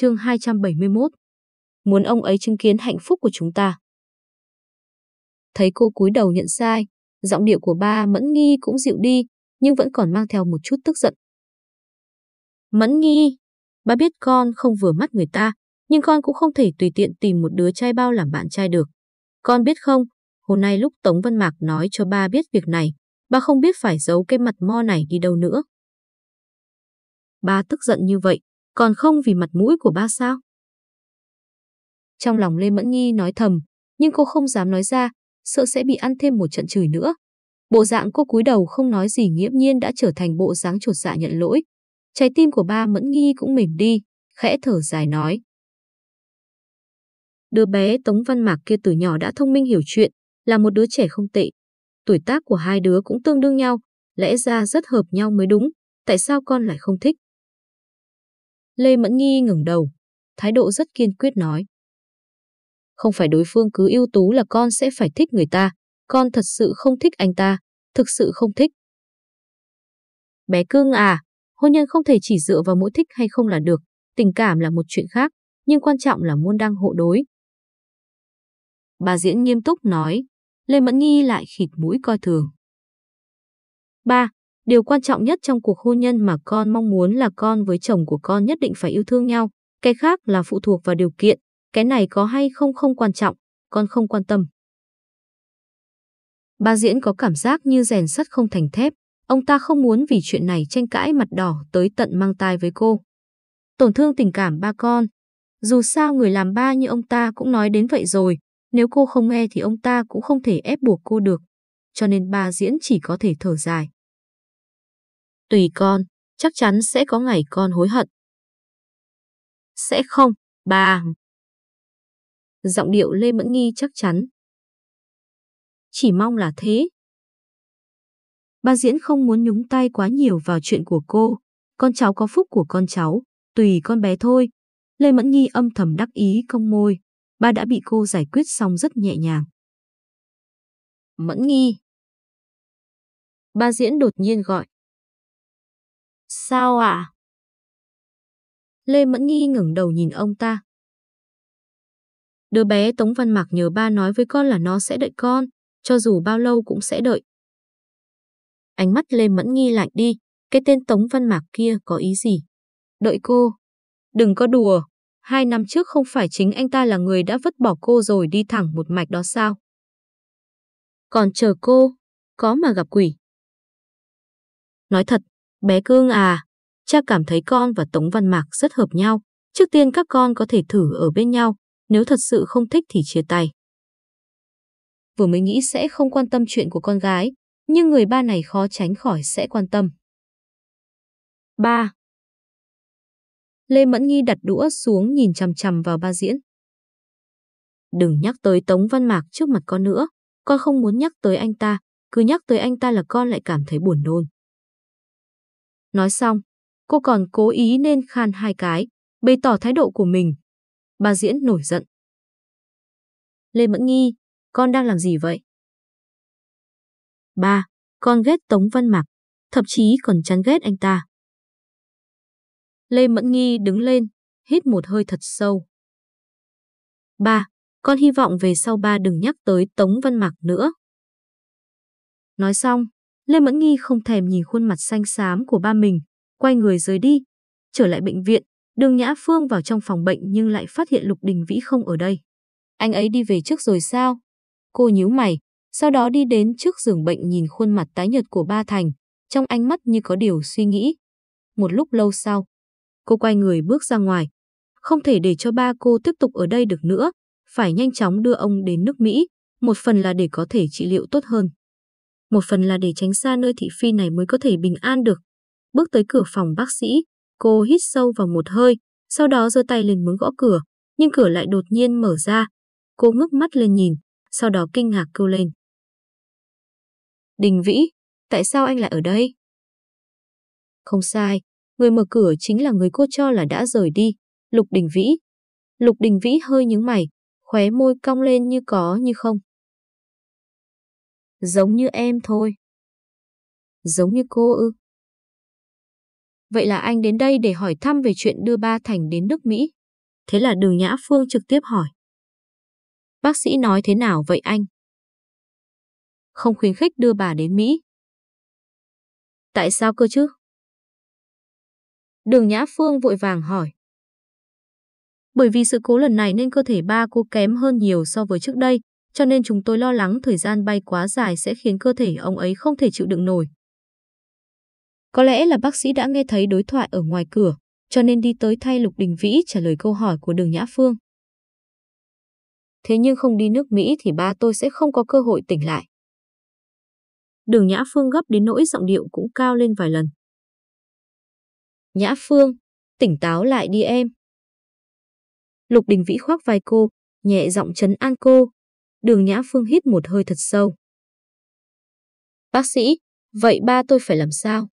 chương 271. Muốn ông ấy chứng kiến hạnh phúc của chúng ta. Thấy cô cúi đầu nhận sai, giọng điệu của ba Mẫn Nghi cũng dịu đi, nhưng vẫn còn mang theo một chút tức giận. Mẫn Nghi, ba biết con không vừa mắt người ta, nhưng con cũng không thể tùy tiện tìm một đứa trai bao làm bạn trai được. Con biết không, hôm nay lúc Tống Văn Mạc nói cho ba biết việc này, ba không biết phải giấu cái mặt mo này đi đâu nữa. Ba tức giận như vậy, còn không vì mặt mũi của ba sao? Trong lòng Lê Mẫn Nghi nói thầm, nhưng cô không dám nói ra, sợ sẽ bị ăn thêm một trận chửi nữa. Bộ dạng cô cúi đầu không nói gì nghiễm nhiên đã trở thành bộ dáng chuột dạ nhận lỗi. Trái tim của ba Mẫn Nghi cũng mềm đi, khẽ thở dài nói. Đứa bé Tống Văn Mạc kia từ nhỏ đã thông minh hiểu chuyện, là một đứa trẻ không tệ. Tuổi tác của hai đứa cũng tương đương nhau, lẽ ra rất hợp nhau mới đúng, tại sao con lại không thích? Lê Mẫn Nghi ngẩng đầu, thái độ rất kiên quyết nói. Không phải đối phương cứ ưu tú là con sẽ phải thích người ta, con thật sự không thích anh ta, thực sự không thích. Bé cưng à, hôn nhân không thể chỉ dựa vào mỗi thích hay không là được, tình cảm là một chuyện khác, nhưng quan trọng là muôn đăng hộ đối. Bà diễn nghiêm túc nói, Lê Mẫn Nghi lại khịt mũi coi thường. Ba, Điều quan trọng nhất trong cuộc hôn nhân mà con mong muốn là con với chồng của con nhất định phải yêu thương nhau, cái khác là phụ thuộc vào điều kiện, cái này có hay không không quan trọng, con không quan tâm. Ba Diễn có cảm giác như rèn sắt không thành thép, ông ta không muốn vì chuyện này tranh cãi mặt đỏ tới tận mang tai với cô. Tổn thương tình cảm ba con. Dù sao người làm ba như ông ta cũng nói đến vậy rồi, nếu cô không nghe thì ông ta cũng không thể ép buộc cô được. Cho nên ba Diễn chỉ có thể thở dài. Tùy con, chắc chắn sẽ có ngày con hối hận. Sẽ không, bà. Giọng điệu Lê Mẫn Nghi chắc chắn. Chỉ mong là thế. Bà Diễn không muốn nhúng tay quá nhiều vào chuyện của cô. Con cháu có phúc của con cháu, tùy con bé thôi. Lê Mẫn Nghi âm thầm đắc ý cong môi. Ba đã bị cô giải quyết xong rất nhẹ nhàng. Mẫn Nghi. Ba Diễn đột nhiên gọi. Sao ạ? À? Lê Mẫn Nghi ngẩng đầu nhìn ông ta. Đứa bé Tống Văn Mạc nhờ ba nói với con là nó sẽ đợi con, cho dù bao lâu cũng sẽ đợi. Ánh mắt Lê Mẫn Nghi lạnh đi, cái tên Tống Văn Mạc kia có ý gì? Đợi cô. Đừng có đùa, hai năm trước không phải chính anh ta là người đã vứt bỏ cô rồi đi thẳng một mạch đó sao? Còn chờ cô, có mà gặp quỷ. Nói thật, Bé cưng à, cha cảm thấy con và Tống Văn Mạc rất hợp nhau. Trước tiên các con có thể thử ở bên nhau, nếu thật sự không thích thì chia tay. Vừa mới nghĩ sẽ không quan tâm chuyện của con gái, nhưng người ba này khó tránh khỏi sẽ quan tâm. 3. Lê Mẫn Nghi đặt đũa xuống nhìn chằm chằm vào ba diễn. Đừng nhắc tới Tống Văn Mạc trước mặt con nữa, con không muốn nhắc tới anh ta, cứ nhắc tới anh ta là con lại cảm thấy buồn nôn. Nói xong, cô còn cố ý nên khan hai cái, bày tỏ thái độ của mình. Bà Diễn nổi giận. Lê Mẫn Nghi, con đang làm gì vậy? Ba, con ghét Tống Văn Mạc, thậm chí còn chán ghét anh ta. Lê Mẫn Nghi đứng lên, hít một hơi thật sâu. Ba, con hy vọng về sau ba đừng nhắc tới Tống Văn Mạc nữa. Nói xong, Lê Mẫn Nghi không thèm nhìn khuôn mặt xanh xám của ba mình, quay người rời đi. Trở lại bệnh viện, đường Nhã Phương vào trong phòng bệnh nhưng lại phát hiện Lục Đình Vĩ không ở đây. Anh ấy đi về trước rồi sao? Cô nhíu mày, sau đó đi đến trước giường bệnh nhìn khuôn mặt tái nhợt của ba Thành, trong ánh mắt như có điều suy nghĩ. Một lúc lâu sau, cô quay người bước ra ngoài. Không thể để cho ba cô tiếp tục ở đây được nữa, phải nhanh chóng đưa ông đến nước Mỹ, một phần là để có thể trị liệu tốt hơn một phần là để tránh xa nơi thị phi này mới có thể bình an được. Bước tới cửa phòng bác sĩ, cô hít sâu vào một hơi, sau đó giơ tay lên muốn gõ cửa, nhưng cửa lại đột nhiên mở ra. Cô ngước mắt lên nhìn, sau đó kinh ngạc kêu lên. Đình Vĩ, tại sao anh lại ở đây? Không sai, người mở cửa chính là người cô cho là đã rời đi, Lục Đình Vĩ. Lục Đình Vĩ hơi nhướng mày, khóe môi cong lên như có như không. Giống như em thôi. Giống như cô ư? Vậy là anh đến đây để hỏi thăm về chuyện đưa ba Thành đến nước Mỹ. Thế là đường Nhã Phương trực tiếp hỏi. Bác sĩ nói thế nào vậy anh? Không khuyến khích đưa bà đến Mỹ. Tại sao cơ chứ? Đường Nhã Phương vội vàng hỏi. Bởi vì sự cố lần này nên cơ thể ba cô kém hơn nhiều so với trước đây, cho nên chúng tôi lo lắng thời gian bay quá dài sẽ khiến cơ thể ông ấy không thể chịu đựng nổi. Có lẽ là bác sĩ đã nghe thấy đối thoại ở ngoài cửa, cho nên đi tới thay Lục Đình Vĩ trả lời câu hỏi của Đường Nhã Phương. Thế nhưng không đi nước Mỹ thì ba tôi sẽ không có cơ hội tỉnh lại. Đường Nhã Phương gấp đến nỗi giọng điệu cũng cao lên vài lần. Nhã Phương, tỉnh táo lại đi em. Lục Đình Vĩ khoác vai cô, nhẹ giọng trấn an cô. Đường Nhã Phương hít một hơi thật sâu. Bác sĩ, vậy ba tôi phải làm sao?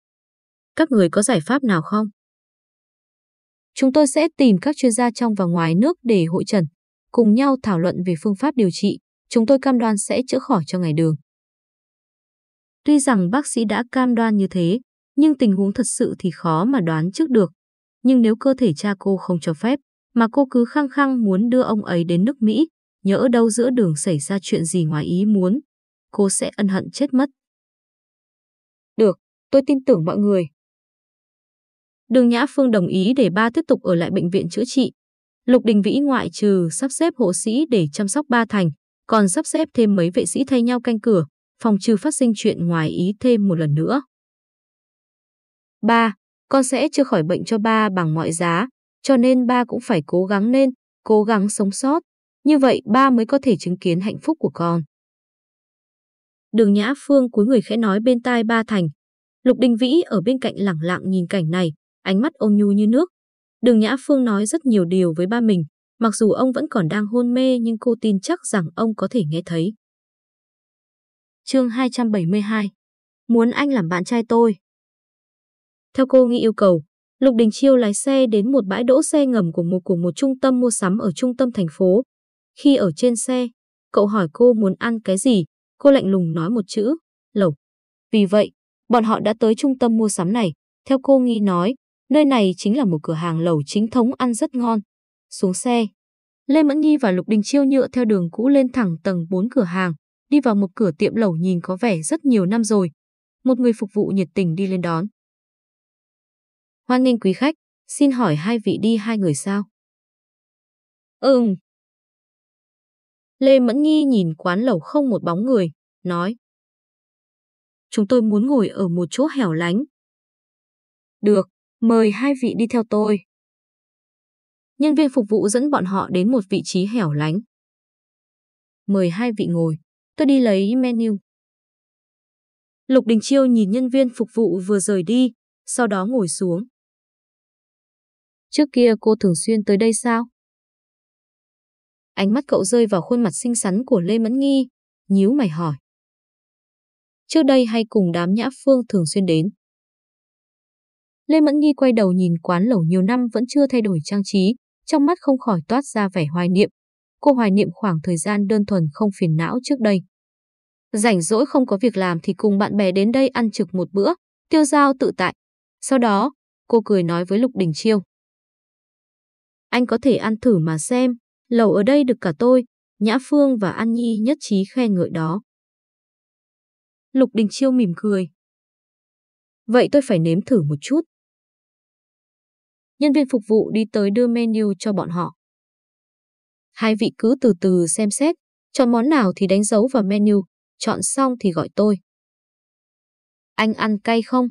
Các người có giải pháp nào không? Chúng tôi sẽ tìm các chuyên gia trong và ngoài nước để hội trần, cùng nhau thảo luận về phương pháp điều trị. Chúng tôi cam đoan sẽ chữa khỏi cho ngày đường. Tuy rằng bác sĩ đã cam đoan như thế, nhưng tình huống thật sự thì khó mà đoán trước được. Nhưng nếu cơ thể cha cô không cho phép, mà cô cứ khăng khăng muốn đưa ông ấy đến nước Mỹ, nhỡ đâu giữa đường xảy ra chuyện gì ngoài ý muốn, cô sẽ ân hận chết mất. Được, tôi tin tưởng mọi người. Đường Nhã Phương đồng ý để ba tiếp tục ở lại bệnh viện chữa trị. Lục Đình Vĩ ngoại trừ sắp xếp hộ sĩ để chăm sóc ba thành, còn sắp xếp thêm mấy vệ sĩ thay nhau canh cửa, phòng trừ phát sinh chuyện ngoài ý thêm một lần nữa. Ba, con sẽ chữa khỏi bệnh cho ba bằng mọi giá, cho nên ba cũng phải cố gắng lên, cố gắng sống sót. Như vậy ba mới có thể chứng kiến hạnh phúc của con. Đường Nhã Phương cúi người khẽ nói bên tai ba Thành. Lục Đình Vĩ ở bên cạnh lẳng lặng nhìn cảnh này, ánh mắt ôn nhu như nước. Đường Nhã Phương nói rất nhiều điều với ba mình, mặc dù ông vẫn còn đang hôn mê nhưng cô tin chắc rằng ông có thể nghe thấy. Chương 272 Muốn anh làm bạn trai tôi Theo cô nghĩ yêu cầu, Lục Đình Chiêu lái xe đến một bãi đỗ xe ngầm của một của một trung tâm mua sắm ở trung tâm thành phố. Khi ở trên xe, cậu hỏi cô muốn ăn cái gì, cô lạnh lùng nói một chữ, lẩu. Vì vậy, bọn họ đã tới trung tâm mua sắm này. Theo cô nghi nói, nơi này chính là một cửa hàng lẩu chính thống ăn rất ngon. Xuống xe, Lê Mẫn Nhi và Lục Đình Chiêu nhựa theo đường cũ lên thẳng tầng 4 cửa hàng, đi vào một cửa tiệm lẩu nhìn có vẻ rất nhiều năm rồi. Một người phục vụ nhiệt tình đi lên đón. Hoan nghênh quý khách, xin hỏi hai vị đi hai người sao? Ừm. Lê Mẫn Nghi nhìn quán lẩu không một bóng người, nói. Chúng tôi muốn ngồi ở một chỗ hẻo lánh. Được, mời hai vị đi theo tôi. Nhân viên phục vụ dẫn bọn họ đến một vị trí hẻo lánh. Mời hai vị ngồi, tôi đi lấy menu. Lục Đình Chiêu nhìn nhân viên phục vụ vừa rời đi, sau đó ngồi xuống. Trước kia cô thường xuyên tới đây sao? Ánh mắt cậu rơi vào khuôn mặt xinh xắn của Lê Mẫn Nghi, nhíu mày hỏi. Trước đây hay cùng đám nhã phương thường xuyên đến. Lê Mẫn Nghi quay đầu nhìn quán lẩu nhiều năm vẫn chưa thay đổi trang trí, trong mắt không khỏi toát ra vẻ hoài niệm. Cô hoài niệm khoảng thời gian đơn thuần không phiền não trước đây. Rảnh rỗi không có việc làm thì cùng bạn bè đến đây ăn trực một bữa, tiêu giao tự tại. Sau đó, cô cười nói với Lục Đình Chiêu. Anh có thể ăn thử mà xem, lẩu ở đây được cả tôi, Nhã Phương và An Nhi nhất trí khen ngợi đó. Lục Đình Chiêu mỉm cười. Vậy tôi phải nếm thử một chút. Nhân viên phục vụ đi tới đưa menu cho bọn họ. Hai vị cứ từ từ xem xét, chọn món nào thì đánh dấu vào menu, chọn xong thì gọi tôi. Anh ăn cay không?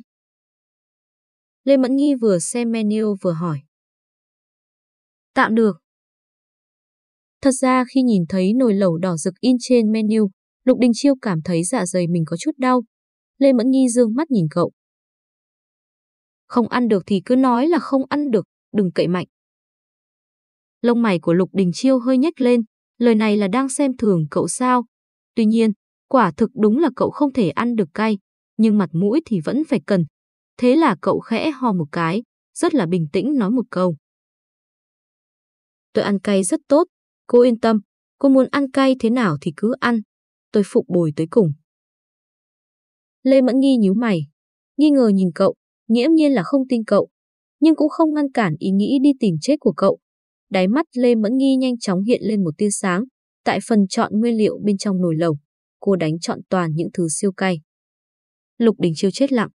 Lê Mẫn Nghi vừa xem menu vừa hỏi. Tạm được. Thật ra khi nhìn thấy nồi lẩu đỏ rực in trên menu, Lục Đình Chiêu cảm thấy dạ dày mình có chút đau. Lê Mẫn Nhi dương mắt nhìn cậu. Không ăn được thì cứ nói là không ăn được, đừng cậy mạnh. Lông mày của Lục Đình Chiêu hơi nhếch lên, lời này là đang xem thường cậu sao. Tuy nhiên, quả thực đúng là cậu không thể ăn được cay, nhưng mặt mũi thì vẫn phải cần. Thế là cậu khẽ ho một cái, rất là bình tĩnh nói một câu. Tôi ăn cay rất tốt, cô yên tâm, cô muốn ăn cay thế nào thì cứ ăn, tôi phục bồi tới cùng. Lê Mẫn Nghi nhíu mày, nghi ngờ nhìn cậu, nghiễm nhiên là không tin cậu, nhưng cũng không ngăn cản ý nghĩ đi tìm chết của cậu. Đáy mắt Lê Mẫn Nghi nhanh chóng hiện lên một tia sáng. Tại phần chọn nguyên liệu bên trong nồi lẩu, cô đánh chọn toàn những thứ siêu cay. Lục Đình Chiêu chết lặng.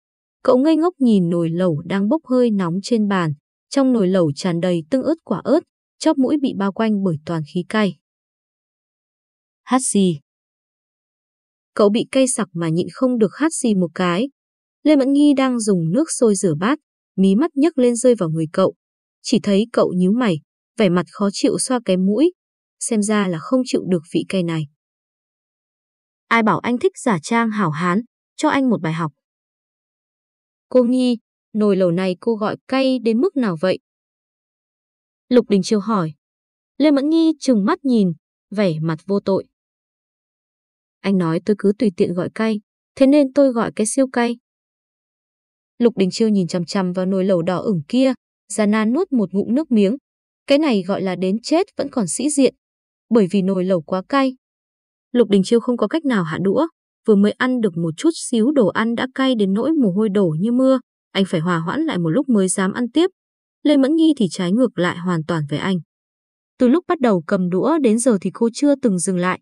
Cậu ngây ngốc nhìn nồi lẩu đang bốc hơi nóng trên bàn. Trong nồi lẩu tràn đầy tương ớt quả ớt, chóp mũi bị bao quanh bởi toàn khí cay. Hát gì? Cậu bị cay sặc mà nhịn không được hát gì một cái. Lê Mẫn Nghi đang dùng nước sôi rửa bát, mí mắt nhấc lên rơi vào người cậu. Chỉ thấy cậu nhíu mày, vẻ mặt khó chịu xoa cái mũi, xem ra là không chịu được vị cay này. Ai bảo anh thích giả trang hảo hán, cho anh một bài học. Cô Nghi, nồi lẩu này cô gọi cay đến mức nào vậy? Lục Đình Chiêu hỏi. Lê Mẫn Nghi trừng mắt nhìn, vẻ mặt vô tội. Anh nói tôi cứ tùy tiện gọi cay, thế nên tôi gọi cái siêu cay. Lục Đình Chiêu nhìn chằm chằm vào nồi lẩu đỏ ửng kia, Già nan nuốt một ngụm nước miếng. Cái này gọi là đến chết vẫn còn sĩ diện, bởi vì nồi lẩu quá cay. Lục Đình Chiêu không có cách nào hạ đũa, vừa mới ăn được một chút xíu đồ ăn đã cay đến nỗi mồ hôi đổ như mưa, anh phải hòa hoãn lại một lúc mới dám ăn tiếp. Lê Mẫn Nghi thì trái ngược lại hoàn toàn với anh. Từ lúc bắt đầu cầm đũa đến giờ thì cô chưa từng dừng lại.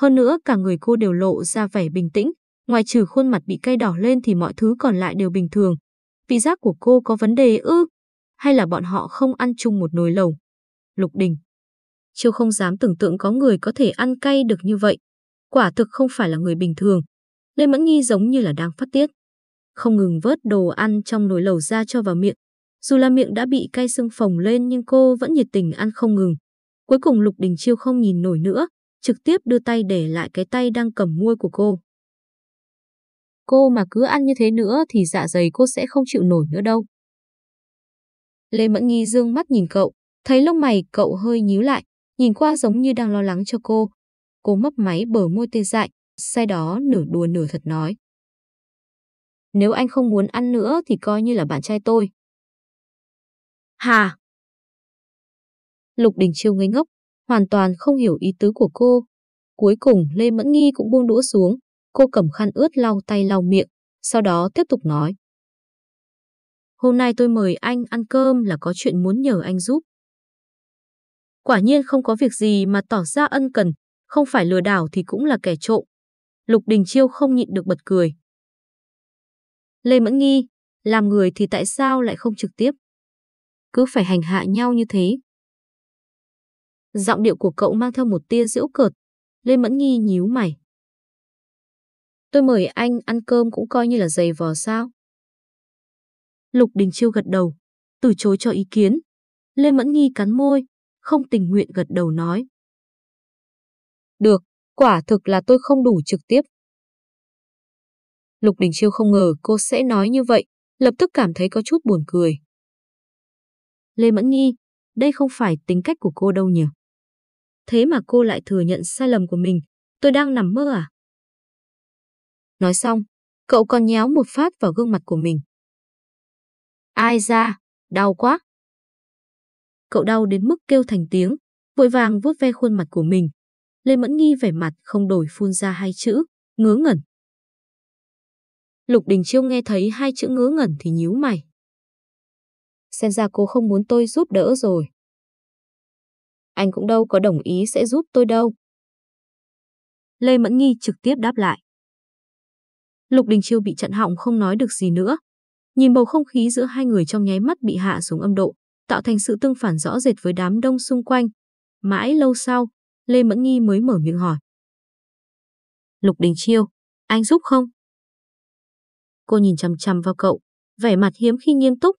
Hơn nữa cả người cô đều lộ ra vẻ bình tĩnh, ngoài trừ khuôn mặt bị cay đỏ lên thì mọi thứ còn lại đều bình thường. Vị giác của cô có vấn đề ư? Hay là bọn họ không ăn chung một nồi lẩu? Lục Đình. Chiêu không dám tưởng tượng có người có thể ăn cay được như vậy. Quả thực không phải là người bình thường. Lê Mẫn Nghi giống như là đang phát tiết. Không ngừng vớt đồ ăn trong nồi lẩu ra cho vào miệng. Dù là miệng đã bị cay sưng phồng lên nhưng cô vẫn nhiệt tình ăn không ngừng. Cuối cùng Lục Đình Chiêu không nhìn nổi nữa, trực tiếp đưa tay để lại cái tay đang cầm muôi của cô. Cô mà cứ ăn như thế nữa thì dạ dày cô sẽ không chịu nổi nữa đâu. Lê Mẫn Nghi dương mắt nhìn cậu, thấy lông mày cậu hơi nhíu lại, nhìn qua giống như đang lo lắng cho cô. Cô mấp máy bờ môi tê dại, sai đó nửa đùa nửa thật nói. Nếu anh không muốn ăn nữa thì coi như là bạn trai tôi. Hà! Lục Đình Chiêu ngây ngốc, hoàn toàn không hiểu ý tứ của cô. Cuối cùng Lê Mẫn Nghi cũng buông đũa xuống, cô cầm khăn ướt lau tay lau miệng, sau đó tiếp tục nói. Hôm nay tôi mời anh ăn cơm là có chuyện muốn nhờ anh giúp. Quả nhiên không có việc gì mà tỏ ra ân cần, không phải lừa đảo thì cũng là kẻ trộm. Lục Đình Chiêu không nhịn được bật cười. Lê Mẫn Nghi, làm người thì tại sao lại không trực tiếp? Cứ phải hành hạ nhau như thế. Giọng điệu của cậu mang theo một tia giễu cợt. Lê Mẫn Nghi nhíu mày. Tôi mời anh ăn cơm cũng coi như là giày vò sao? Lục Đình Chiêu gật đầu, từ chối cho ý kiến. Lê Mẫn Nghi cắn môi, không tình nguyện gật đầu nói. Được, quả thực là tôi không đủ trực tiếp. Lục Đình Chiêu không ngờ cô sẽ nói như vậy, lập tức cảm thấy có chút buồn cười. Lê Mẫn Nghi, đây không phải tính cách của cô đâu nhỉ? Thế mà cô lại thừa nhận sai lầm của mình, tôi đang nằm mơ à? Nói xong, cậu còn nhéo một phát vào gương mặt của mình. Ai ra, đau quá. Cậu đau đến mức kêu thành tiếng, vội vàng vuốt ve khuôn mặt của mình. Lê Mẫn Nghi vẻ mặt không đổi phun ra hai chữ, ngớ ngẩn. Lục Đình Chiêu nghe thấy hai chữ ngớ ngẩn thì nhíu mày. Xem ra cô không muốn tôi giúp đỡ rồi. Anh cũng đâu có đồng ý sẽ giúp tôi đâu. Lê Mẫn Nghi trực tiếp đáp lại. Lục Đình Chiêu bị chặn họng không nói được gì nữa, Nhìn bầu không khí giữa hai người trong nháy mắt bị hạ xuống âm độ, tạo thành sự tương phản rõ rệt với đám đông xung quanh. Mãi lâu sau, Lê Mẫn Nghi mới mở miệng hỏi. Lục Đình Chiêu, anh giúp không? Cô nhìn chằm chằm vào cậu, vẻ mặt hiếm khi nghiêm túc.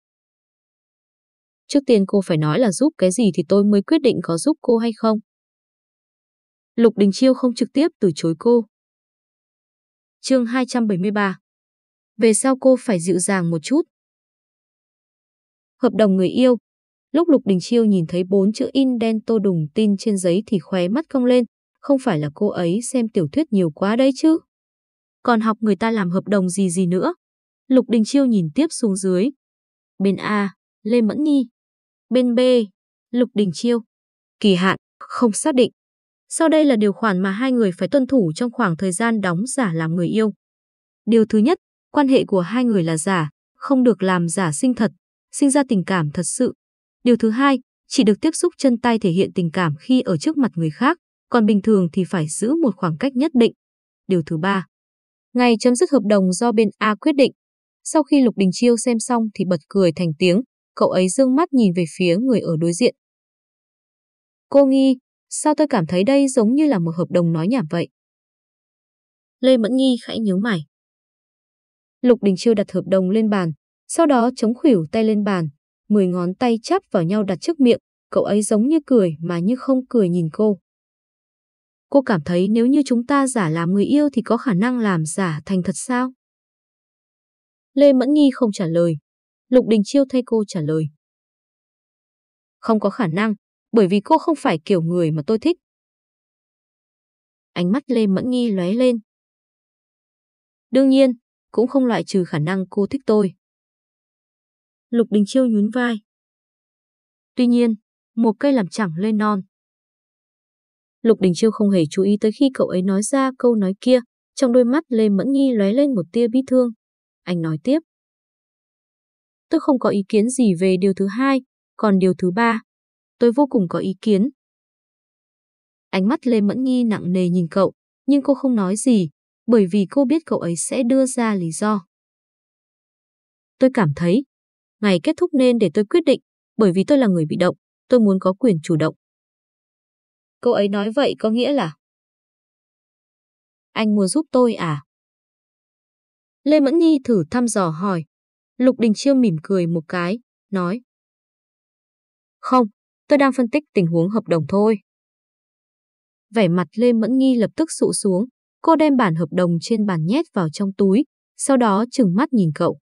Trước tiên cô phải nói là giúp cái gì thì tôi mới quyết định có giúp cô hay không. Lục Đình Chiêu không trực tiếp từ chối cô. Chương 273 về sau cô phải dịu dàng một chút. Hợp đồng người yêu. Lúc Lục Đình Chiêu nhìn thấy bốn chữ in đen tô đùng tin trên giấy thì khóe mắt cong lên. Không phải là cô ấy xem tiểu thuyết nhiều quá đấy chứ. Còn học người ta làm hợp đồng gì gì nữa. Lục Đình Chiêu nhìn tiếp xuống dưới. Bên A, Lê Mẫn Nhi. Bên B, Lục Đình Chiêu. Kỳ hạn, không xác định. Sau đây là điều khoản mà hai người phải tuân thủ trong khoảng thời gian đóng giả làm người yêu. Điều thứ nhất, Quan hệ của hai người là giả, không được làm giả sinh thật, sinh ra tình cảm thật sự. Điều thứ hai, chỉ được tiếp xúc chân tay thể hiện tình cảm khi ở trước mặt người khác, còn bình thường thì phải giữ một khoảng cách nhất định. Điều thứ ba, ngày chấm dứt hợp đồng do bên A quyết định. Sau khi Lục Đình Chiêu xem xong thì bật cười thành tiếng, cậu ấy dương mắt nhìn về phía người ở đối diện. Cô Nghi, sao tôi cảm thấy đây giống như là một hợp đồng nói nhảm vậy? Lê Mẫn Nghi khẽ nhíu mày. Lục Đình Chiêu đặt hợp đồng lên bàn, sau đó chống khuỷu tay lên bàn, mười ngón tay chắp vào nhau đặt trước miệng, cậu ấy giống như cười mà như không cười nhìn cô. Cô cảm thấy nếu như chúng ta giả làm người yêu thì có khả năng làm giả thành thật sao? Lê Mẫn Nghi không trả lời. Lục Đình Chiêu thay cô trả lời. Không có khả năng, bởi vì cô không phải kiểu người mà tôi thích. Ánh mắt Lê Mẫn Nghi lóe lên. Đương nhiên, cũng không loại trừ khả năng cô thích tôi. Lục Đình Chiêu nhún vai. Tuy nhiên, một cây làm chẳng lên non. Lục Đình Chiêu không hề chú ý tới khi cậu ấy nói ra câu nói kia, trong đôi mắt Lê Mẫn Nghi lóe lên một tia bi thương. Anh nói tiếp. Tôi không có ý kiến gì về điều thứ hai, còn điều thứ ba, tôi vô cùng có ý kiến. Ánh mắt Lê Mẫn Nghi nặng nề nhìn cậu, nhưng cô không nói gì, bởi vì cô biết cậu ấy sẽ đưa ra lý do. Tôi cảm thấy, ngày kết thúc nên để tôi quyết định, bởi vì tôi là người bị động, tôi muốn có quyền chủ động. Cô ấy nói vậy có nghĩa là Anh muốn giúp tôi à? Lê Mẫn Nhi thử thăm dò hỏi. Lục Đình Chiêu mỉm cười một cái, nói Không, tôi đang phân tích tình huống hợp đồng thôi. Vẻ mặt Lê Mẫn Nhi lập tức sụ xuống, cô đem bản hợp đồng trên bàn nhét vào trong túi, sau đó trừng mắt nhìn cậu.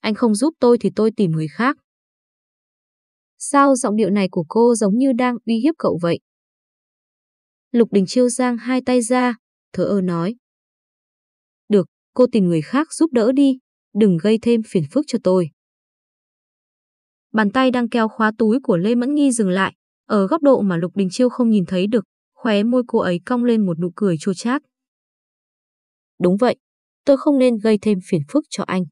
Anh không giúp tôi thì tôi tìm người khác. Sao giọng điệu này của cô giống như đang uy hiếp cậu vậy? Lục Đình Chiêu giang hai tay ra, thở ơ nói. Được, cô tìm người khác giúp đỡ đi, đừng gây thêm phiền phức cho tôi. Bàn tay đang kéo khóa túi của Lê Mẫn Nghi dừng lại, ở góc độ mà Lục Đình Chiêu không nhìn thấy được, khóe môi cô ấy cong lên một nụ cười chua chát. Đúng vậy, tôi không nên gây thêm phiền phức cho anh.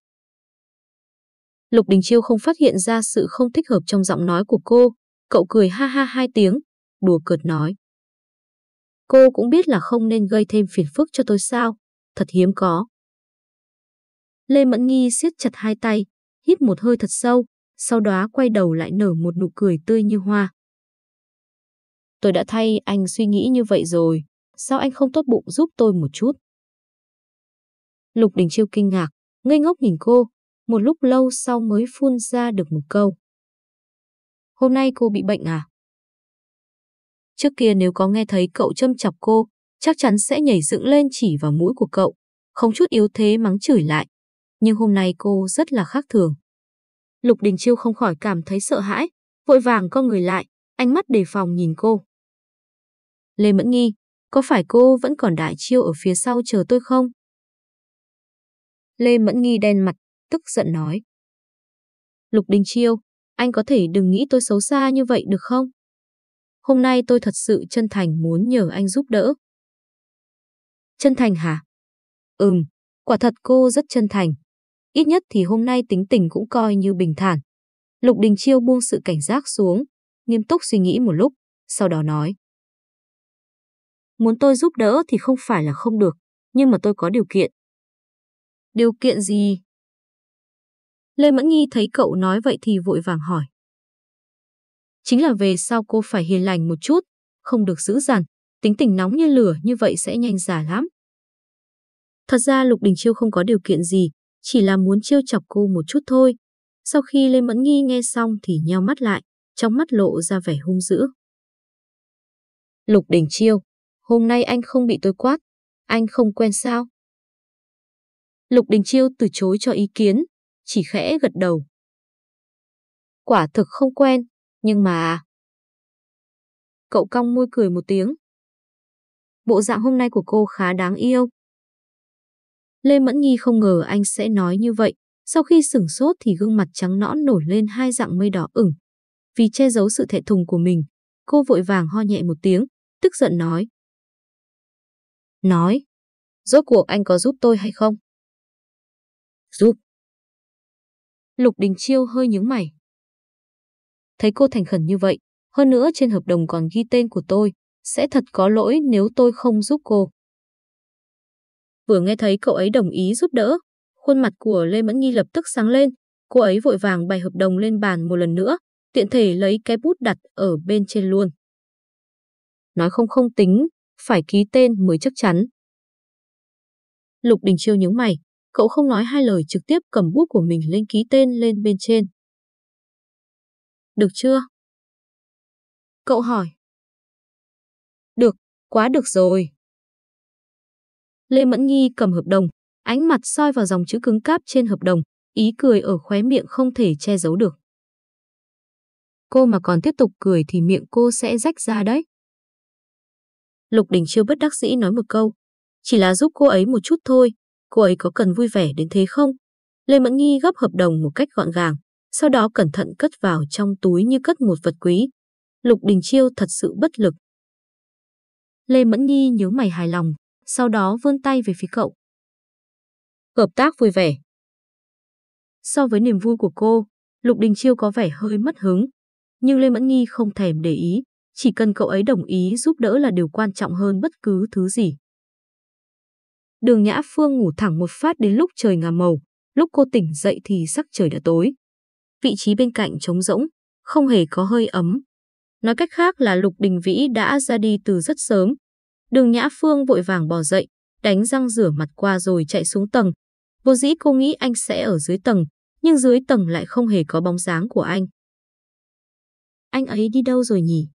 Lục Đình Chiêu không phát hiện ra sự không thích hợp trong giọng nói của cô, cậu cười ha ha hai tiếng, đùa cợt nói. Cô cũng biết là không nên gây thêm phiền phức cho tôi sao, thật hiếm có. Lê Mẫn Nghi siết chặt hai tay, hít một hơi thật sâu, sau đó quay đầu lại nở một nụ cười tươi như hoa. Tôi đã thay anh suy nghĩ như vậy rồi, sao anh không tốt bụng giúp tôi một chút? Lục Đình Chiêu kinh ngạc, ngây ngốc nhìn cô, một lúc lâu sau mới phun ra được một câu. Hôm nay cô bị bệnh à? Trước kia nếu có nghe thấy cậu châm chọc cô, chắc chắn sẽ nhảy dựng lên chỉ vào mũi của cậu, không chút yếu thế mắng chửi lại. Nhưng hôm nay cô rất là khác thường. Lục Đình Chiêu không khỏi cảm thấy sợ hãi, vội vàng co người lại, ánh mắt đề phòng nhìn cô. Lê Mẫn Nghi, có phải cô vẫn còn đại chiêu ở phía sau chờ tôi không? Lê Mẫn Nghi đen mặt, tức giận nói. Lục Đình Chiêu, anh có thể đừng nghĩ tôi xấu xa như vậy được không? Hôm nay tôi thật sự chân thành muốn nhờ anh giúp đỡ. Chân thành hả? Ừm, quả thật cô rất chân thành. Ít nhất thì hôm nay tính tình cũng coi như bình thản. Lục Đình Chiêu buông sự cảnh giác xuống, nghiêm túc suy nghĩ một lúc, sau đó nói. Muốn tôi giúp đỡ thì không phải là không được, nhưng mà tôi có điều kiện. Điều kiện gì? Lê Mẫn Nhi thấy cậu nói vậy thì vội vàng hỏi. Chính là về sau cô phải hiền lành một chút, không được dữ dằn, tính tình nóng như lửa như vậy sẽ nhanh già lắm. Thật ra Lục Đình Chiêu không có điều kiện gì, chỉ là muốn trêu chọc cô một chút thôi. Sau khi Lê Mẫn Nhi nghe xong thì nheo mắt lại, trong mắt lộ ra vẻ hung dữ. Lục Đình Chiêu, hôm nay anh không bị tôi quát, anh không quen sao? Lục Đình Chiêu từ chối cho ý kiến, chỉ khẽ gật đầu. Quả thực không quen, nhưng mà... À? Cậu cong môi cười một tiếng. Bộ dạng hôm nay của cô khá đáng yêu. Lê Mẫn Nhi không ngờ anh sẽ nói như vậy. Sau khi sửng sốt thì gương mặt trắng nõn nổi lên hai dạng mây đỏ ửng. Vì che giấu sự thẹn thùng của mình, cô vội vàng ho nhẹ một tiếng, tức giận nói. Nói, rốt cuộc anh có giúp tôi hay không? Giúp. Lục Đình Chiêu hơi nhướng mày. thấy cô thành khẩn như vậy, hơn nữa trên hợp đồng còn ghi tên của tôi, sẽ thật có lỗi nếu tôi không giúp cô. Vừa nghe thấy cậu ấy đồng ý giúp đỡ, khuôn mặt của Lê Mẫn Nhi lập tức sáng lên, cô ấy vội vàng bày hợp đồng lên bàn một lần nữa, tiện thể lấy cái bút đặt ở bên trên luôn. Nói không không tính, phải ký tên mới chắc chắn. Lục Đình Chiêu nhướng mày, cậu không nói hai lời trực tiếp cầm bút của mình lên ký tên lên bên trên. Được chưa? Cậu hỏi. Được, quá được rồi. Lê Mẫn Nghi cầm hợp đồng, ánh mặt soi vào dòng chữ cứng cáp trên hợp đồng, ý cười ở khóe miệng không thể che giấu được. Cô mà còn tiếp tục cười thì miệng cô sẽ rách ra đấy. Lục Đình Chiêu bất đắc dĩ nói một câu. Chỉ là giúp cô ấy một chút thôi, cô ấy có cần vui vẻ đến thế không? Lê Mẫn Nghi gấp hợp đồng một cách gọn gàng, sau đó cẩn thận cất vào trong túi như cất một vật quý. Lục Đình Chiêu thật sự bất lực. Lê Mẫn Nghi nhớ mày hài lòng, sau đó vươn tay về phía cậu. Hợp tác vui vẻ. So với niềm vui của cô, Lục Đình Chiêu có vẻ hơi mất hứng. Nhưng Lê Mẫn Nghi không thèm để ý, chỉ cần cậu ấy đồng ý giúp đỡ là điều quan trọng hơn bất cứ thứ gì. Đường Nhã Phương ngủ thẳng một phát đến lúc trời ngà màu, lúc cô tỉnh dậy thì sắc trời đã tối. Vị trí bên cạnh trống rỗng, không hề có hơi ấm. Nói cách khác là Lục Đình Vĩ đã ra đi từ rất sớm. Đường Nhã Phương vội vàng bò dậy, đánh răng rửa mặt qua rồi chạy xuống tầng. Vô dĩ cô nghĩ anh sẽ ở dưới tầng, nhưng dưới tầng lại không hề có bóng dáng của anh. Anh ấy đi đâu rồi nhỉ?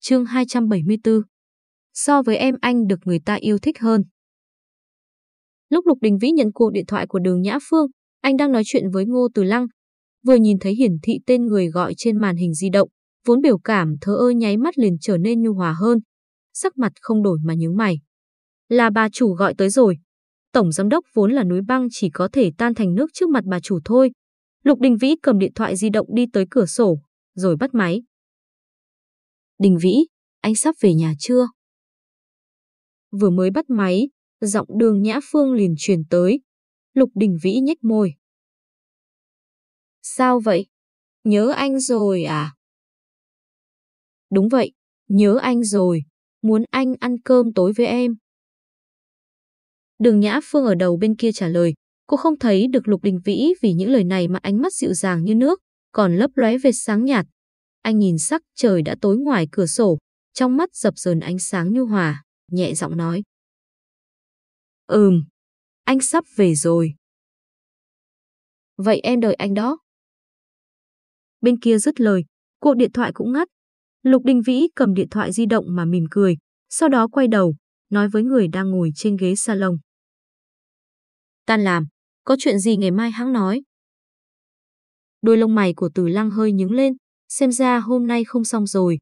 Chương 274 So với em anh được người ta yêu thích hơn. Lúc Lục Đình Vĩ nhận cuộc điện thoại của đường Nhã Phương, anh đang nói chuyện với Ngô Từ Lăng. Vừa nhìn thấy hiển thị tên người gọi trên màn hình di động, vốn biểu cảm thơ ơ nháy mắt liền trở nên nhu hòa hơn. Sắc mặt không đổi mà nhướng mày. Là bà chủ gọi tới rồi. Tổng giám đốc vốn là núi băng chỉ có thể tan thành nước trước mặt bà chủ thôi. Lục Đình Vĩ cầm điện thoại di động đi tới cửa sổ, rồi bắt máy. Đình Vĩ, anh sắp về nhà chưa? Vừa mới bắt máy, giọng đường Nhã Phương liền truyền tới. Lục Đình Vĩ nhếch môi. Sao vậy? Nhớ anh rồi à? Đúng vậy, nhớ anh rồi, muốn anh ăn cơm tối với em. Đường Nhã Phương ở đầu bên kia trả lời, cô không thấy được Lục Đình Vĩ vì những lời này mà ánh mắt dịu dàng như nước, còn lấp lóe vệt sáng nhạt. Anh nhìn sắc trời đã tối ngoài cửa sổ, trong mắt dập dờn ánh sáng nhu hòa, nhẹ giọng nói. Ừm, anh sắp về rồi. Vậy em đợi anh đó. Bên kia dứt lời, cuộc điện thoại cũng ngắt. Lục Đình Vĩ cầm điện thoại di động mà mỉm cười, sau đó quay đầu, nói với người đang ngồi trên ghế salon. Tan làm, có chuyện gì ngày mai hãng nói. Đôi lông mày của Từ Lăng hơi nhướng lên, xem ra hôm nay không xong rồi.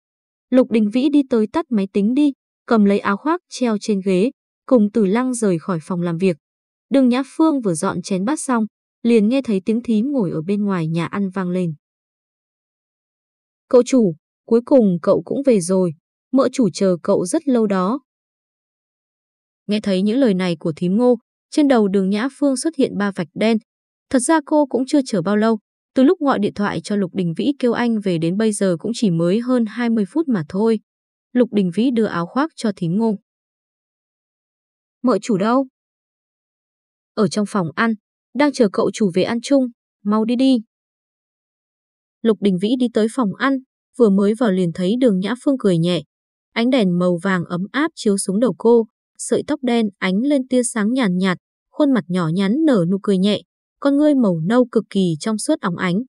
Lục Đình Vĩ đi tới tắt máy tính đi, cầm lấy áo khoác treo trên ghế, cùng Từ Lăng rời khỏi phòng làm việc. Đường Nhã Phương vừa dọn chén bát xong, liền nghe thấy tiếng thím ngồi ở bên ngoài nhà ăn vang lên. Cậu chủ, cuối cùng cậu cũng về rồi, mợ chủ chờ cậu rất lâu đó. Nghe thấy những lời này của thím ngô, trên đầu đường Nhã Phương xuất hiện ba vạch đen. Thật ra cô cũng chưa chờ bao lâu, từ lúc gọi điện thoại cho Lục Đình Vĩ kêu anh về đến bây giờ cũng chỉ mới hơn 20 phút mà thôi. Lục Đình Vĩ đưa áo khoác cho thím ngô. Mợ chủ đâu? Ở trong phòng ăn, đang chờ cậu chủ về ăn chung, mau đi đi. Lục Đình Vĩ đi tới phòng ăn, vừa mới vào liền thấy đường Nhã Phương cười nhẹ. Ánh đèn màu vàng ấm áp chiếu xuống đầu cô, sợi tóc đen ánh lên tia sáng nhàn nhạt, khuôn mặt nhỏ nhắn nở nụ cười nhẹ, con ngươi màu nâu cực kỳ trong suốt óng ánh.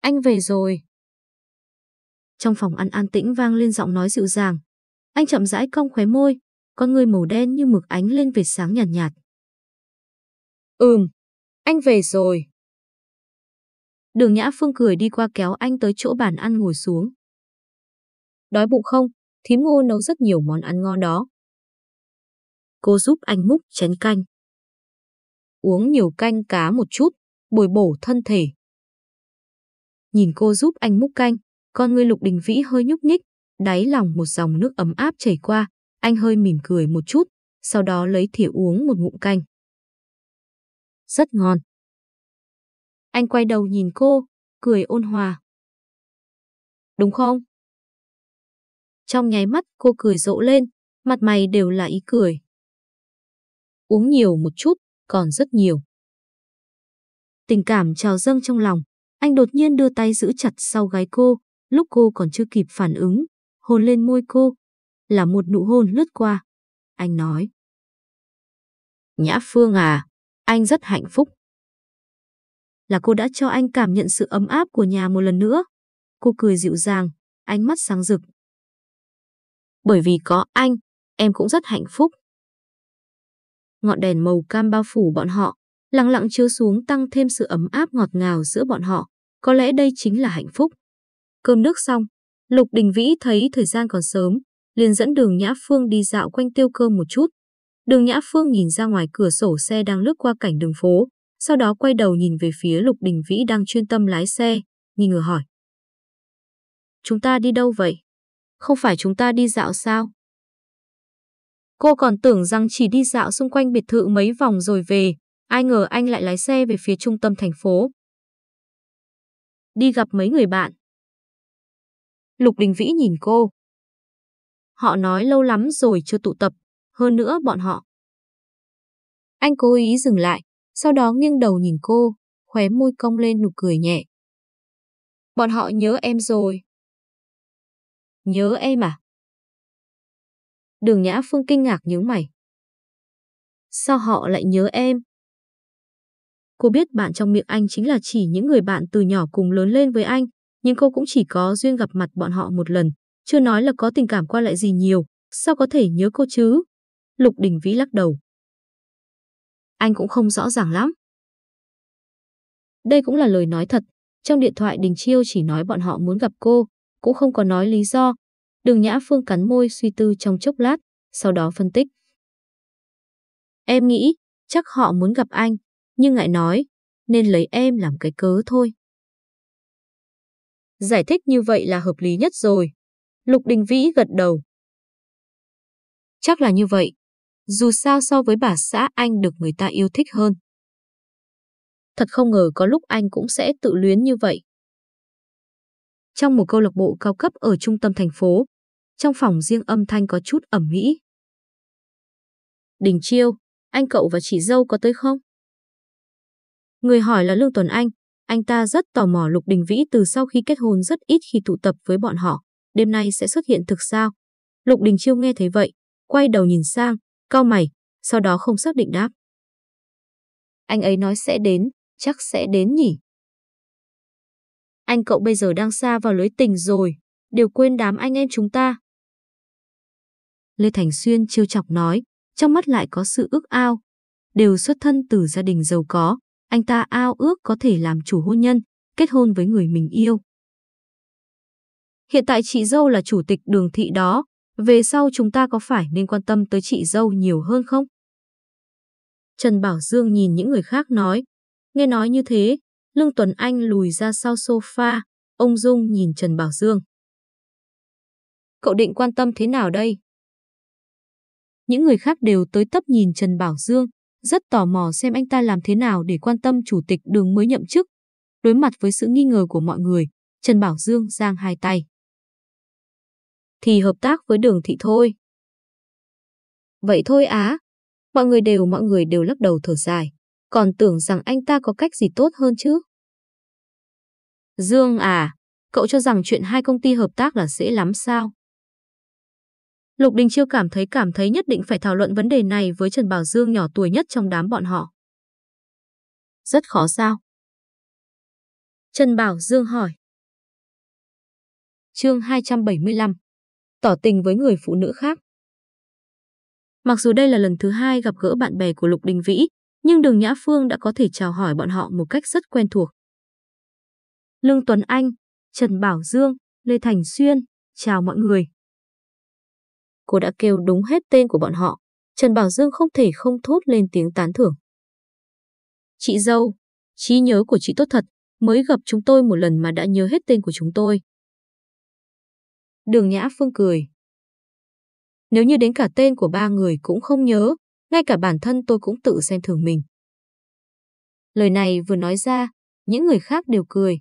Anh về rồi. Trong phòng ăn an tĩnh vang lên giọng nói dịu dàng. Anh chậm rãi cong khóe môi, con ngươi màu đen như mực ánh lên vệt sáng nhàn nhạt, nhạt. Ừm, anh về rồi. Đường Nhã Phương cười đi qua kéo anh tới chỗ bàn ăn ngồi xuống. Đói bụng không? Thím ngô nấu rất nhiều món ăn ngon đó. Cô giúp anh múc chén canh. Uống nhiều canh cá một chút, bồi bổ thân thể. Nhìn cô giúp anh múc canh, con người lục đình vĩ hơi nhúc nhích, đáy lòng một dòng nước ấm áp chảy qua, anh hơi mỉm cười một chút, sau đó lấy thìa uống một ngụm canh. Rất ngon. Anh quay đầu nhìn cô, cười ôn hòa. Đúng không? Trong nháy mắt cô cười rộ lên, mặt mày đều là ý cười. Uống nhiều một chút, còn rất nhiều. Tình cảm trào dâng trong lòng, anh đột nhiên đưa tay giữ chặt sau gái cô, lúc cô còn chưa kịp phản ứng, hôn lên môi cô, là một nụ hôn lướt qua. Anh nói. Nhã Phương à, anh rất hạnh phúc. Là cô đã cho anh cảm nhận sự ấm áp của nhà một lần nữa. Cô cười dịu dàng, ánh mắt sáng rực. Bởi vì có anh, em cũng rất hạnh phúc. Ngọn đèn màu cam bao phủ bọn họ, lặng lặng chiếu xuống tăng thêm sự ấm áp ngọt ngào giữa bọn họ. Có lẽ đây chính là hạnh phúc. Cơm nước xong, Lục Đình Vĩ thấy thời gian còn sớm, liền dẫn đường Nhã Phương đi dạo quanh tiêu cơm một chút. Đường Nhã Phương nhìn ra ngoài cửa sổ xe đang lướt qua cảnh đường phố, sau đó quay đầu nhìn về phía Lục Đình Vĩ đang chuyên tâm lái xe, nghi ngờ hỏi. Chúng ta đi đâu vậy? Không phải chúng ta đi dạo sao? Cô còn tưởng rằng chỉ đi dạo xung quanh biệt thự mấy vòng rồi về, ai ngờ anh lại lái xe về phía trung tâm thành phố. Đi gặp mấy người bạn. Lục Đình Vĩ nhìn cô. Họ nói lâu lắm rồi chưa tụ tập, hơn nữa bọn họ. Anh cố ý dừng lại, sau đó nghiêng đầu nhìn cô, khóe môi cong lên nụ cười nhẹ. Bọn họ nhớ em rồi. Nhớ em à? Đường Nhã Phương kinh ngạc nhướng mày. Sao họ lại nhớ em? Cô biết bạn trong miệng anh chính là chỉ những người bạn từ nhỏ cùng lớn lên với anh, nhưng cô cũng chỉ có duyên gặp mặt bọn họ một lần, chưa nói là có tình cảm qua lại gì nhiều, sao có thể nhớ cô chứ? Lục Đình Vĩ lắc đầu. Anh cũng không rõ ràng lắm. Đây cũng là lời nói thật, trong điện thoại Đình Chiêu chỉ nói bọn họ muốn gặp cô, cũng không có nói lý do. Đường Nhã Phương cắn môi suy tư trong chốc lát, sau đó phân tích. Em nghĩ, chắc họ muốn gặp anh, nhưng ngại nói, nên lấy em làm cái cớ thôi. Giải thích như vậy là hợp lý nhất rồi. Lục Đình Vĩ gật đầu. Chắc là như vậy. Dù sao so với bà xã anh được người ta yêu thích hơn. Thật không ngờ có lúc anh cũng sẽ tự luyến như vậy. Trong một câu lạc bộ cao cấp ở trung tâm thành phố, trong phòng riêng âm thanh có chút ẩm mỹ. Đình Chiêu, anh cậu và chị dâu có tới không? Người hỏi là Lương Tuấn Anh, anh ta rất tò mò Lục Đình Vĩ từ sau khi kết hôn rất ít khi tụ tập với bọn họ, đêm nay sẽ xuất hiện thực sao? Lục Đình Chiêu nghe thấy vậy, quay đầu nhìn sang, cau mày, sau đó không xác định đáp. Anh ấy nói sẽ đến, chắc sẽ đến nhỉ? Anh cậu bây giờ đang xa vào lưới tình rồi, đều quên đám anh em chúng ta. Lê Thành Xuyên trêu chọc nói, trong mắt lại có sự ước ao. Đều xuất thân từ gia đình giàu có, anh ta ao ước có thể làm chủ hôn nhân, kết hôn với người mình yêu. Hiện tại chị dâu là chủ tịch đường thị đó, về sau chúng ta có phải nên quan tâm tới chị dâu nhiều hơn không? Trần Bảo Dương nhìn những người khác nói. Nghe nói như thế, Lương Tuấn Anh lùi ra sau sofa, ông Dung nhìn Trần Bảo Dương. Cậu định quan tâm thế nào đây? Những người khác đều tới tấp nhìn Trần Bảo Dương, rất tò mò xem anh ta làm thế nào để quan tâm chủ tịch đường mới nhậm chức. Đối mặt với sự nghi ngờ của mọi người, Trần Bảo Dương giang hai tay. Thì hợp tác với đường thị thôi. Vậy thôi á. Mọi người đều mọi người đều lắc đầu thở dài. Còn tưởng rằng anh ta có cách gì tốt hơn chứ. Dương à, cậu cho rằng chuyện hai công ty hợp tác là dễ lắm sao? Lục Đình Chiêu cảm thấy cảm thấy nhất định phải thảo luận vấn đề này với Trần Bảo Dương nhỏ tuổi nhất trong đám bọn họ. Rất khó sao? Trần Bảo Dương hỏi. Chương 275 Tỏ tình với người phụ nữ khác Mặc dù đây là lần thứ hai gặp gỡ bạn bè của Lục Đình Vĩ, nhưng Đường Nhã Phương đã có thể chào hỏi bọn họ một cách rất quen thuộc. Lương Tuấn Anh, Trần Bảo Dương, Lê Thành Xuyên, chào mọi người cô đã kêu đúng hết tên của bọn họ. Trần Bảo Dương không thể không thốt lên tiếng tán thưởng. Chị dâu, trí nhớ của chị tốt thật, mới gặp chúng tôi một lần mà đã nhớ hết tên của chúng tôi. Đường Nhã Phương cười. Nếu như đến cả tên của ba người cũng không nhớ, ngay cả bản thân tôi cũng tự xem thường mình. Lời này vừa nói ra, những người khác đều cười.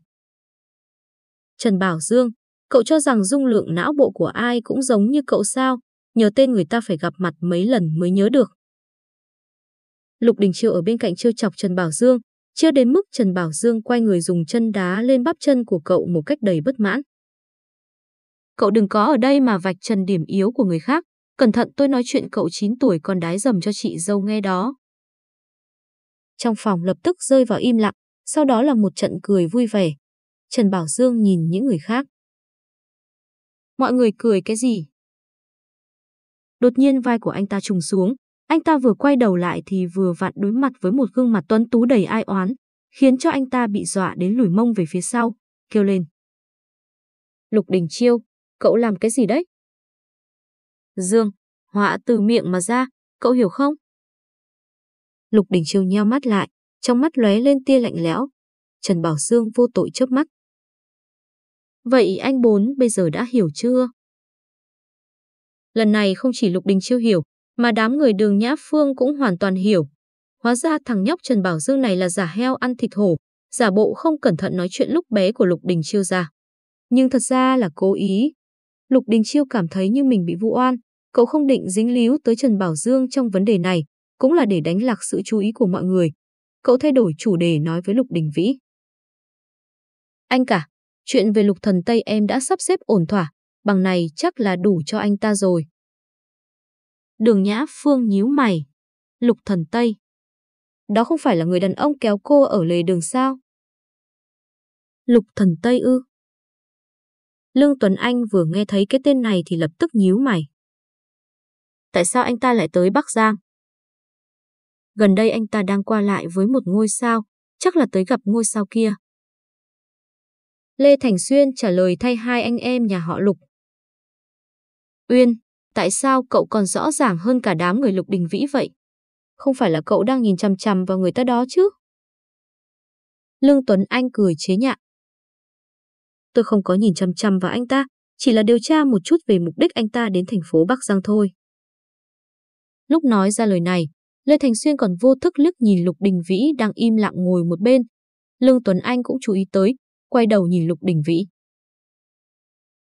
Trần Bảo Dương, cậu cho rằng dung lượng não bộ của ai cũng giống như cậu sao, nhớ tên người ta phải gặp mặt mấy lần mới nhớ được. Lục Đình Chiêu ở bên cạnh trêu chọc Trần Bảo Dương, chưa đến mức Trần Bảo Dương quay người dùng chân đá lên bắp chân của cậu một cách đầy bất mãn. Cậu đừng có ở đây mà vạch trần điểm yếu của người khác, cẩn thận tôi nói chuyện cậu 9 tuổi còn đái dầm cho chị dâu nghe đó. Trong phòng lập tức rơi vào im lặng, sau đó là một trận cười vui vẻ. Trần Bảo Dương nhìn những người khác. Mọi người cười cái gì? Đột nhiên vai của anh ta trùng xuống, anh ta vừa quay đầu lại thì vừa vặn đối mặt với một gương mặt tuấn tú đầy ai oán, khiến cho anh ta bị dọa đến lùi mông về phía sau, kêu lên. Lục Đình Chiêu, cậu làm cái gì đấy? Dương, họa từ miệng mà ra, cậu hiểu không? Lục Đình Chiêu nheo mắt lại, trong mắt lóe lên tia lạnh lẽo. Trần Bảo Dương vô tội chớp mắt. Vậy anh bốn bây giờ đã hiểu chưa? Lần này không chỉ Lục Đình Chiêu hiểu, mà đám người đường Nhã Phương cũng hoàn toàn hiểu. Hóa ra thằng nhóc Trần Bảo Dương này là giả heo ăn thịt hổ, giả bộ không cẩn thận nói chuyện lúc bé của Lục Đình Chiêu ra. Nhưng thật ra là cố ý. Lục Đình Chiêu cảm thấy như mình bị vụ oan, cậu không định dính líu tới Trần Bảo Dương trong vấn đề này, cũng là để đánh lạc sự chú ý của mọi người. Cậu thay đổi chủ đề nói với Lục Đình Vĩ. Anh cả, chuyện về Lục Thần Tây em đã sắp xếp ổn thỏa, bằng này chắc là đủ cho anh ta rồi. Đường Nhã Phương nhíu mày. Lục Thần Tây. Đó không phải là người đàn ông kéo cô ở lề đường sao? Lục Thần Tây ư? Lương Tuấn Anh vừa nghe thấy cái tên này thì lập tức nhíu mày. Tại sao anh ta lại tới Bắc Giang? Gần đây anh ta đang qua lại với một ngôi sao, chắc là tới gặp ngôi sao kia. Lê Thành Xuyên trả lời thay hai anh em nhà họ Lục. Uyên, tại sao cậu còn rõ ràng hơn cả đám người Lục Đình Vĩ vậy? Không phải là cậu đang nhìn chằm chằm vào người ta đó chứ? Lương Tuấn Anh cười chế nhạo. Tôi không có nhìn chăm chăm vào anh ta, chỉ là điều tra một chút về mục đích anh ta đến thành phố Bắc Giang thôi. Lúc nói ra lời này, Lê Thành Xuyên còn vô thức liếc nhìn Lục Đình Vĩ đang im lặng ngồi một bên. Lương Tuấn Anh cũng chú ý tới, quay đầu nhìn Lục Đình Vĩ.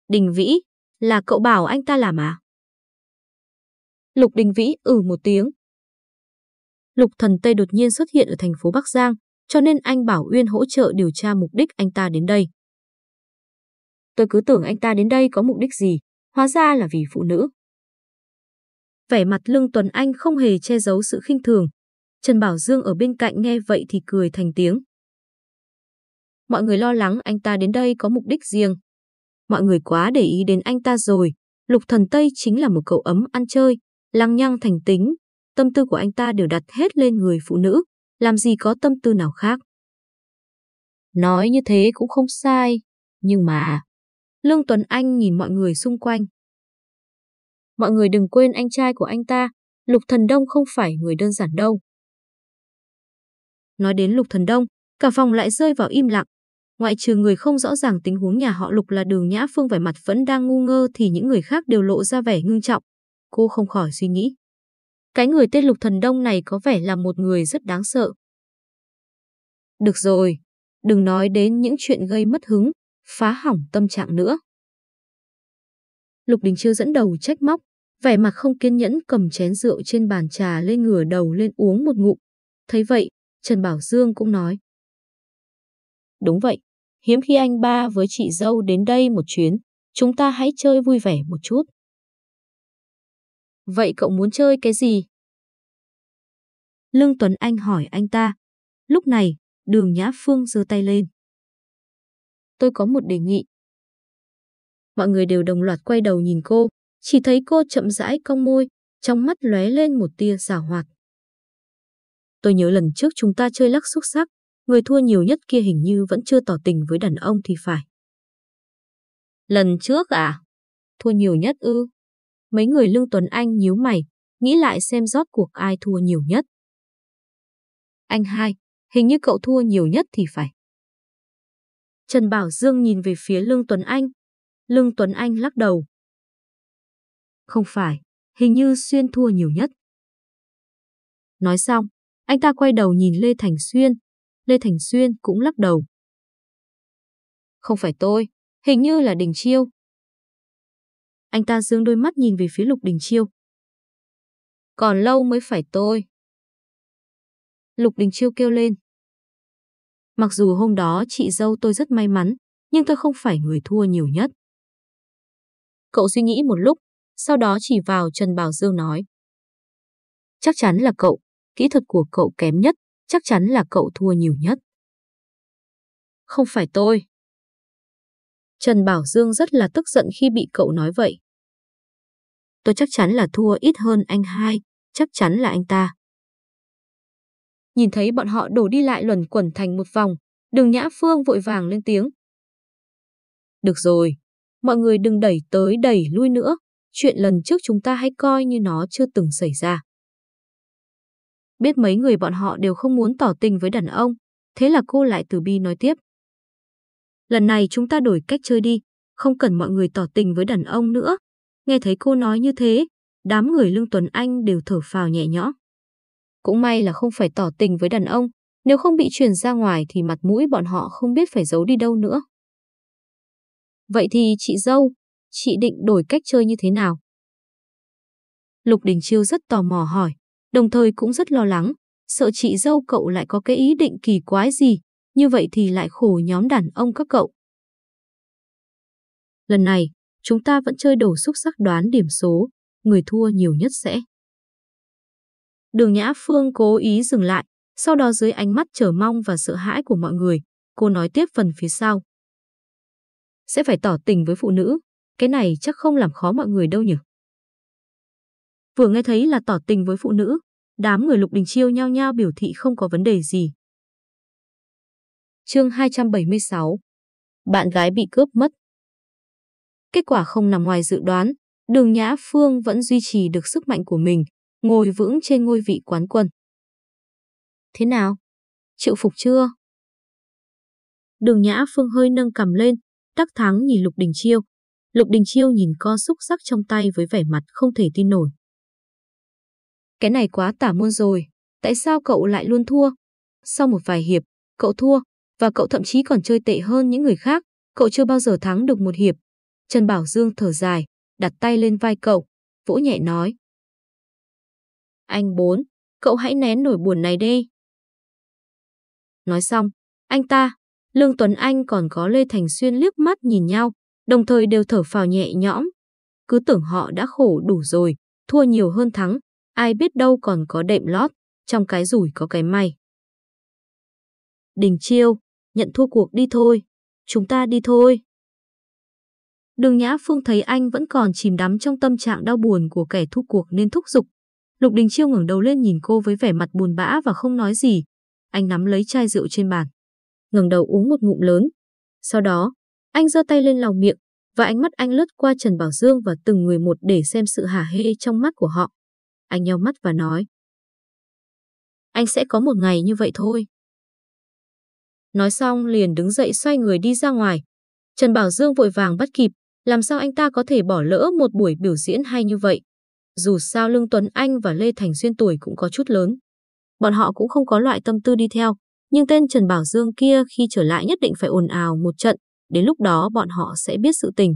Đình Vĩ, là cậu bảo anh ta làm à? Lục Đình Vĩ ừ một tiếng. Lục Thần Tây đột nhiên xuất hiện ở thành phố Bắc Giang, cho nên anh bảo Uyên hỗ trợ điều tra mục đích anh ta đến đây. Tôi cứ tưởng anh ta đến đây có mục đích gì, hóa ra là vì phụ nữ. Vẻ mặt Lương Tuấn Anh không hề che giấu sự khinh thường. Trần Bảo Dương ở bên cạnh nghe vậy thì cười thành tiếng. Mọi người lo lắng anh ta đến đây có mục đích riêng. Mọi người quá để ý đến anh ta rồi. Lục Thần Tây chính là một cậu ấm ăn chơi, lăng nhăng thành tính. Tâm tư của anh ta đều đặt hết lên người phụ nữ, làm gì có tâm tư nào khác. Nói như thế cũng không sai, nhưng mà... Lương Tuấn Anh nhìn mọi người xung quanh. Mọi người đừng quên anh trai của anh ta, Lục Thần Đông không phải người đơn giản đâu. Nói đến Lục Thần Đông, cả phòng lại rơi vào im lặng. Ngoại trừ người không rõ ràng tình huống nhà họ Lục là đường Nhã Phương vẻ mặt vẫn đang ngu ngơ thì những người khác đều lộ ra vẻ ngưng trọng. Cô không khỏi suy nghĩ. Cái người tên Lục Thần Đông này có vẻ là một người rất đáng sợ. Được rồi, đừng nói đến những chuyện gây mất hứng, phá hỏng tâm trạng nữa. Lục Đình Chiêu dẫn đầu trách móc, vẻ mặt không kiên nhẫn cầm chén rượu trên bàn trà lên ngửa đầu lên uống một ngụm. Thấy vậy, Trần Bảo Dương cũng nói. Đúng vậy, hiếm khi anh ba với chị dâu đến đây một chuyến, chúng ta hãy chơi vui vẻ một chút. Vậy cậu muốn chơi cái gì? Lương Tuấn Anh hỏi anh ta. Lúc này, đường Nhã Phương giơ tay lên. Tôi có một đề nghị. Mọi người đều đồng loạt quay đầu nhìn cô, chỉ thấy cô chậm rãi cong môi, trong mắt lóe lên một tia giả hoạt. Tôi nhớ lần trước chúng ta chơi lắc xúc sắc, người thua nhiều nhất kia hình như vẫn chưa tỏ tình với đàn ông thì phải. Lần trước à? Thua nhiều nhất ư? Mấy người lương Tuấn Anh nhíu mày, nghĩ lại xem rót cuộc ai thua nhiều nhất. Anh hai, hình như cậu thua nhiều nhất thì phải. Trần Bảo Dương nhìn về phía Lương Tuấn Anh. Lương Tuấn Anh lắc đầu. Không phải, hình như Xuyên thua nhiều nhất. Nói xong, anh ta quay đầu nhìn Lê Thành Xuyên. Lê Thành Xuyên cũng lắc đầu. Không phải tôi, Hình như là Đình Chiêu. Anh ta dương đôi mắt nhìn về phía Lục Đình Chiêu. Còn lâu mới phải tôi. Lục Đình Chiêu kêu lên. Mặc dù hôm đó chị dâu tôi rất may mắn, nhưng tôi không phải người thua nhiều nhất. Cậu suy nghĩ một lúc, sau đó chỉ vào Trần Bảo Dương nói. Chắc chắn là cậu, kỹ thuật của cậu kém nhất, chắc chắn là cậu thua nhiều nhất. Không phải tôi. Trần Bảo Dương rất là tức giận khi bị cậu nói vậy. Tôi chắc chắn là thua ít hơn anh hai, chắc chắn là anh ta. Nhìn thấy bọn họ đổ đi lại luẩn quẩn thành một vòng, đường Nhã Phương vội vàng lên tiếng. Được rồi, mọi người đừng đẩy tới đẩy lui nữa, chuyện lần trước chúng ta hãy coi như nó chưa từng xảy ra. Biết mấy người bọn họ đều không muốn tỏ tình với đàn ông, thế là cô lại từ bi nói tiếp. Lần này chúng ta đổi cách chơi đi, không cần mọi người tỏ tình với đàn ông nữa. Nghe thấy cô nói như thế, đám người Lương Tuấn Anh đều thở phào nhẹ nhõm. Cũng may là không phải tỏ tình với đàn ông, nếu không bị truyền ra ngoài thì mặt mũi bọn họ không biết phải giấu đi đâu nữa. Vậy thì chị dâu, chị định đổi cách chơi như thế nào? Lục Đình Chiêu rất tò mò hỏi, đồng thời cũng rất lo lắng, sợ chị dâu cậu lại có cái ý định kỳ quái gì, như vậy thì lại khổ nhóm đàn ông các cậu. Lần này, chúng ta vẫn chơi đổ xúc sắc đoán điểm số, người thua nhiều nhất sẽ. Đường Nhã Phương cố ý dừng lại, sau đó dưới ánh mắt chờ mong và sợ hãi của mọi người, cô nói tiếp phần phía sau. Sẽ phải tỏ tình với phụ nữ, cái này chắc không làm khó mọi người đâu nhỉ. Vừa nghe thấy là tỏ tình với phụ nữ, đám người Lục Đình Chiêu nhao nhao biểu thị không có vấn đề gì. Chương 276 Bạn gái bị cướp mất Kết quả không nằm ngoài dự đoán, đường Nhã Phương vẫn duy trì được sức mạnh của mình, ngồi vững trên ngôi vị quán quân. Thế nào? Chịu phục chưa? Đường Nhã Phương hơi nâng cầm lên, đắc thắng nhìn Lục Đình Chiêu. Lục Đình Chiêu nhìn con xúc sắc trong tay với vẻ mặt không thể tin nổi. Cái này quá tả môn rồi, tại sao cậu lại luôn thua? Sau một vài hiệp, cậu thua, và cậu thậm chí còn chơi tệ hơn những người khác, cậu chưa bao giờ thắng được một hiệp. Trần Bảo Dương thở dài, đặt tay lên vai cậu, vỗ nhẹ nói. Anh bốn, cậu hãy nén nổi buồn này đi. Nói xong, anh ta, Lương Tuấn Anh còn có Lê Thành Xuyên liếc mắt nhìn nhau, đồng thời đều thở phào nhẹ nhõm. Cứ tưởng họ đã khổ đủ rồi, thua nhiều hơn thắng, ai biết đâu còn có đệm lót, trong cái rủi có cái may. Đình Chiêu, nhận thua cuộc đi thôi, chúng ta đi thôi. Đường Nhã Phương thấy anh vẫn còn chìm đắm trong tâm trạng đau buồn của kẻ thua cuộc nên thúc giục. Lục Đình Chiêu ngẩng đầu lên nhìn cô với vẻ mặt buồn bã và không nói gì. Anh nắm lấy chai rượu trên bàn, ngẩng đầu uống một ngụm lớn. Sau đó, anh giơ tay lên lòng miệng và ánh mắt anh lướt qua Trần Bảo Dương và từng người một để xem sự hả hê trong mắt của họ. Anh nheo mắt và nói. Anh sẽ có một ngày như vậy thôi. Nói xong liền đứng dậy xoay người đi ra ngoài. Trần Bảo Dương vội vàng bắt kịp, làm sao anh ta có thể bỏ lỡ một buổi biểu diễn hay như vậy. Dù sao Lương Tuấn Anh và Lê Thành Xuyên tuổi cũng có chút lớn. Bọn họ cũng không có loại tâm tư đi theo, nhưng tên Trần Bảo Dương kia khi trở lại nhất định phải ồn ào một trận, đến lúc đó bọn họ sẽ biết sự tình.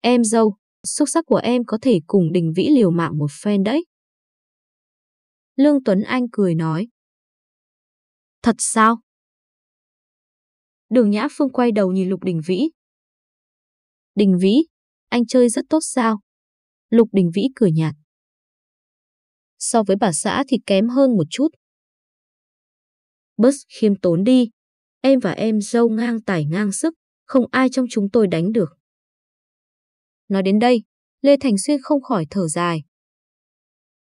Em dâu, xuất sắc của em có thể cùng Đình Vĩ liều mạng một phen đấy. Lương Tuấn Anh cười nói. Thật sao? Đường Nhã Phương quay đầu nhìn Lục Đình Vĩ. Đình Vĩ, anh chơi rất tốt sao? Lục Đình Vĩ cười nhạt. So với bà xã thì kém hơn một chút. Bớt khiêm tốn đi. Em và em dâu ngang tài ngang sức, không ai trong chúng tôi đánh được. Nói đến đây, Lê Thành Xuyên không khỏi thở dài.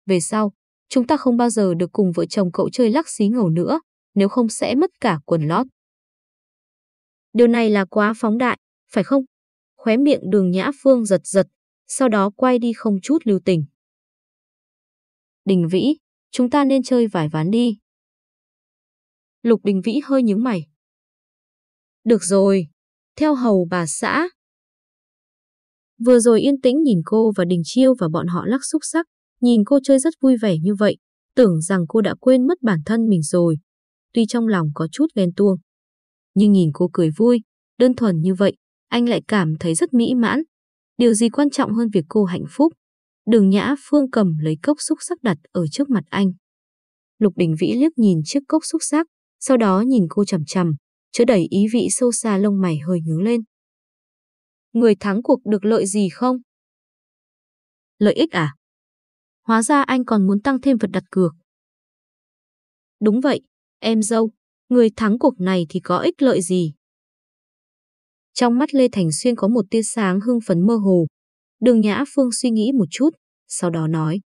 Về sau, chúng ta không bao giờ được cùng vợ chồng cậu chơi lắc xí ngầu nữa, nếu không sẽ mất cả quần lót. Điều này là quá phóng đại, phải không? Khóe miệng đường Nhã Phương giật giật, sau đó quay đi không chút lưu tình. Đình Vĩ, chúng ta nên chơi vài ván đi. Lục Đình Vĩ hơi nhướng mày. Được rồi, theo hầu bà xã. Vừa rồi yên tĩnh nhìn cô và Đình Chiêu và bọn họ lắc xúc sắc, nhìn cô chơi rất vui vẻ như vậy, tưởng rằng cô đã quên mất bản thân mình rồi. Tuy trong lòng có chút ghen tuông, nhưng nhìn cô cười vui, Đơn thuần như vậy, anh lại cảm thấy rất mỹ mãn. Điều gì quan trọng hơn việc cô hạnh phúc? Đường Nhã Phương cầm lấy cốc xúc sắc đặt ở trước mặt anh. Lục Đình Vĩ liếc nhìn chiếc cốc xúc sắc, sau đó nhìn cô chằm chằm, chứa đầy ý vị sâu xa lông mày hơi nhướng lên. Người thắng cuộc được lợi gì không? Lợi ích à? Hóa ra anh còn muốn tăng thêm vật đặt cược. Đúng vậy, em dâu, người thắng cuộc này thì có ích lợi gì? Trong mắt Lê Thành Xuyên có một tia sáng hưng phấn mơ hồ. Đường Nhã Phương suy nghĩ một chút, sau đó nói.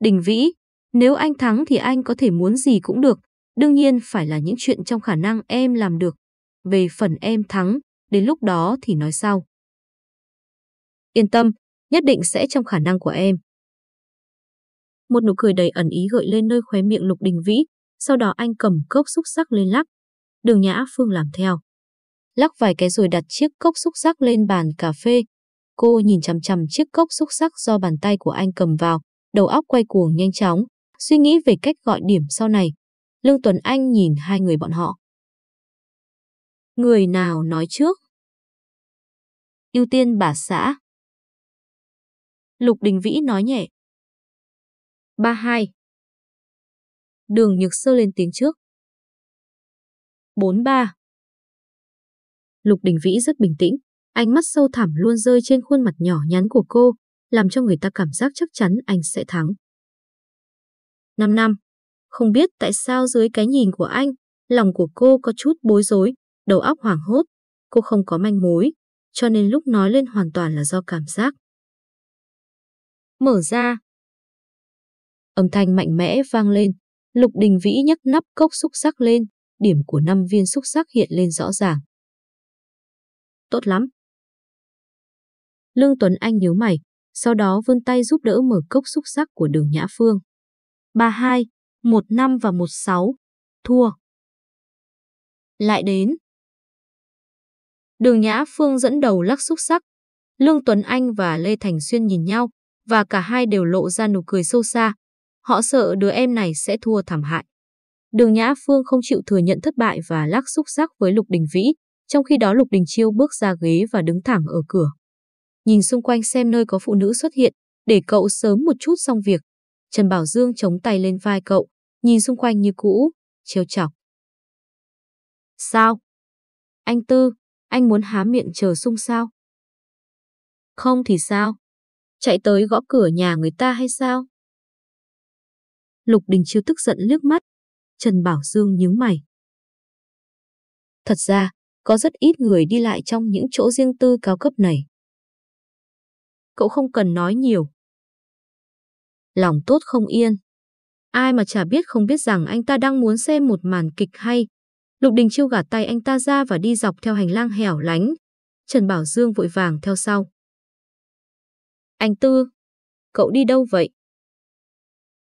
Đình Vĩ, nếu anh thắng thì anh có thể muốn gì cũng được, đương nhiên phải là những chuyện trong khả năng em làm được. Về phần em thắng, đến lúc đó thì nói sau. Yên tâm, nhất định sẽ trong khả năng của em. Một nụ cười đầy ẩn ý gợi lên nơi khóe miệng Lục Đình Vĩ, sau đó anh cầm cốc xúc sắc lên lắc. Đường Nhã Phương làm theo. Lắc vài cái rồi đặt chiếc cốc xúc sắc lên bàn cà phê. Cô nhìn chằm chằm chiếc cốc xúc sắc do bàn tay của anh cầm vào, đầu óc quay cuồng nhanh chóng, suy nghĩ về cách gọi điểm sau này. Lương Tuấn Anh nhìn hai người bọn họ. Người nào nói trước? ưu tiên bà xã. Lục Đình Vĩ nói nhẹ. Ba hai. Đường Nhược Sơ lên tiếng trước. Bốn ba. Lục Đình Vĩ rất bình tĩnh, ánh mắt sâu thẳm luôn rơi trên khuôn mặt nhỏ nhắn của cô, làm cho người ta cảm giác chắc chắn anh sẽ thắng. Năm năm, không biết tại sao dưới cái nhìn của anh, lòng của cô có chút bối rối, đầu óc hoảng hốt, cô không có manh mối, cho nên lúc nói lên hoàn toàn là do cảm giác. Mở ra. Âm thanh mạnh mẽ vang lên, Lục Đình Vĩ nhấc nắp cốc xúc sắc lên, điểm của năm viên xúc sắc hiện lên rõ ràng. Tốt lắm. Lương Tuấn Anh nhíu mày, sau đó vươn tay giúp đỡ mở cốc xúc sắc của đường Nhã Phương. 32, 15 và 16. Thua. Lại đến. Đường Nhã Phương dẫn đầu lắc xúc sắc. Lương Tuấn Anh và Lê Thành Xuyên nhìn nhau, và cả hai đều lộ ra nụ cười sâu xa. Họ sợ đứa em này sẽ thua thảm hại. Đường Nhã Phương không chịu thừa nhận thất bại và lắc xúc sắc với Lục Đình Vĩ, trong khi đó Lục Đình Chiêu bước ra ghế và đứng thẳng ở cửa. Nhìn xung quanh xem nơi có phụ nữ xuất hiện, để cậu sớm một chút xong việc. Trần Bảo Dương chống tay lên vai cậu, nhìn xung quanh như cũ, trêu chọc. Sao? Anh Tư, anh muốn há miệng chờ sung sao? Không thì sao? Chạy tới gõ cửa nhà người ta hay sao? Lục Đình Chiêu tức giận liếc mắt. Trần Bảo Dương nhướng mày. Thật ra, có rất ít người đi lại trong những chỗ riêng tư cao cấp này. Cậu không cần nói nhiều. Lòng tốt không yên. Ai mà chả biết không biết rằng anh ta đang muốn xem một màn kịch hay. Lục Đình Chiêu gạt tay anh ta ra và đi dọc theo hành lang hẻo lánh. Trần Bảo Dương vội vàng theo sau. Anh Tư, cậu đi đâu vậy?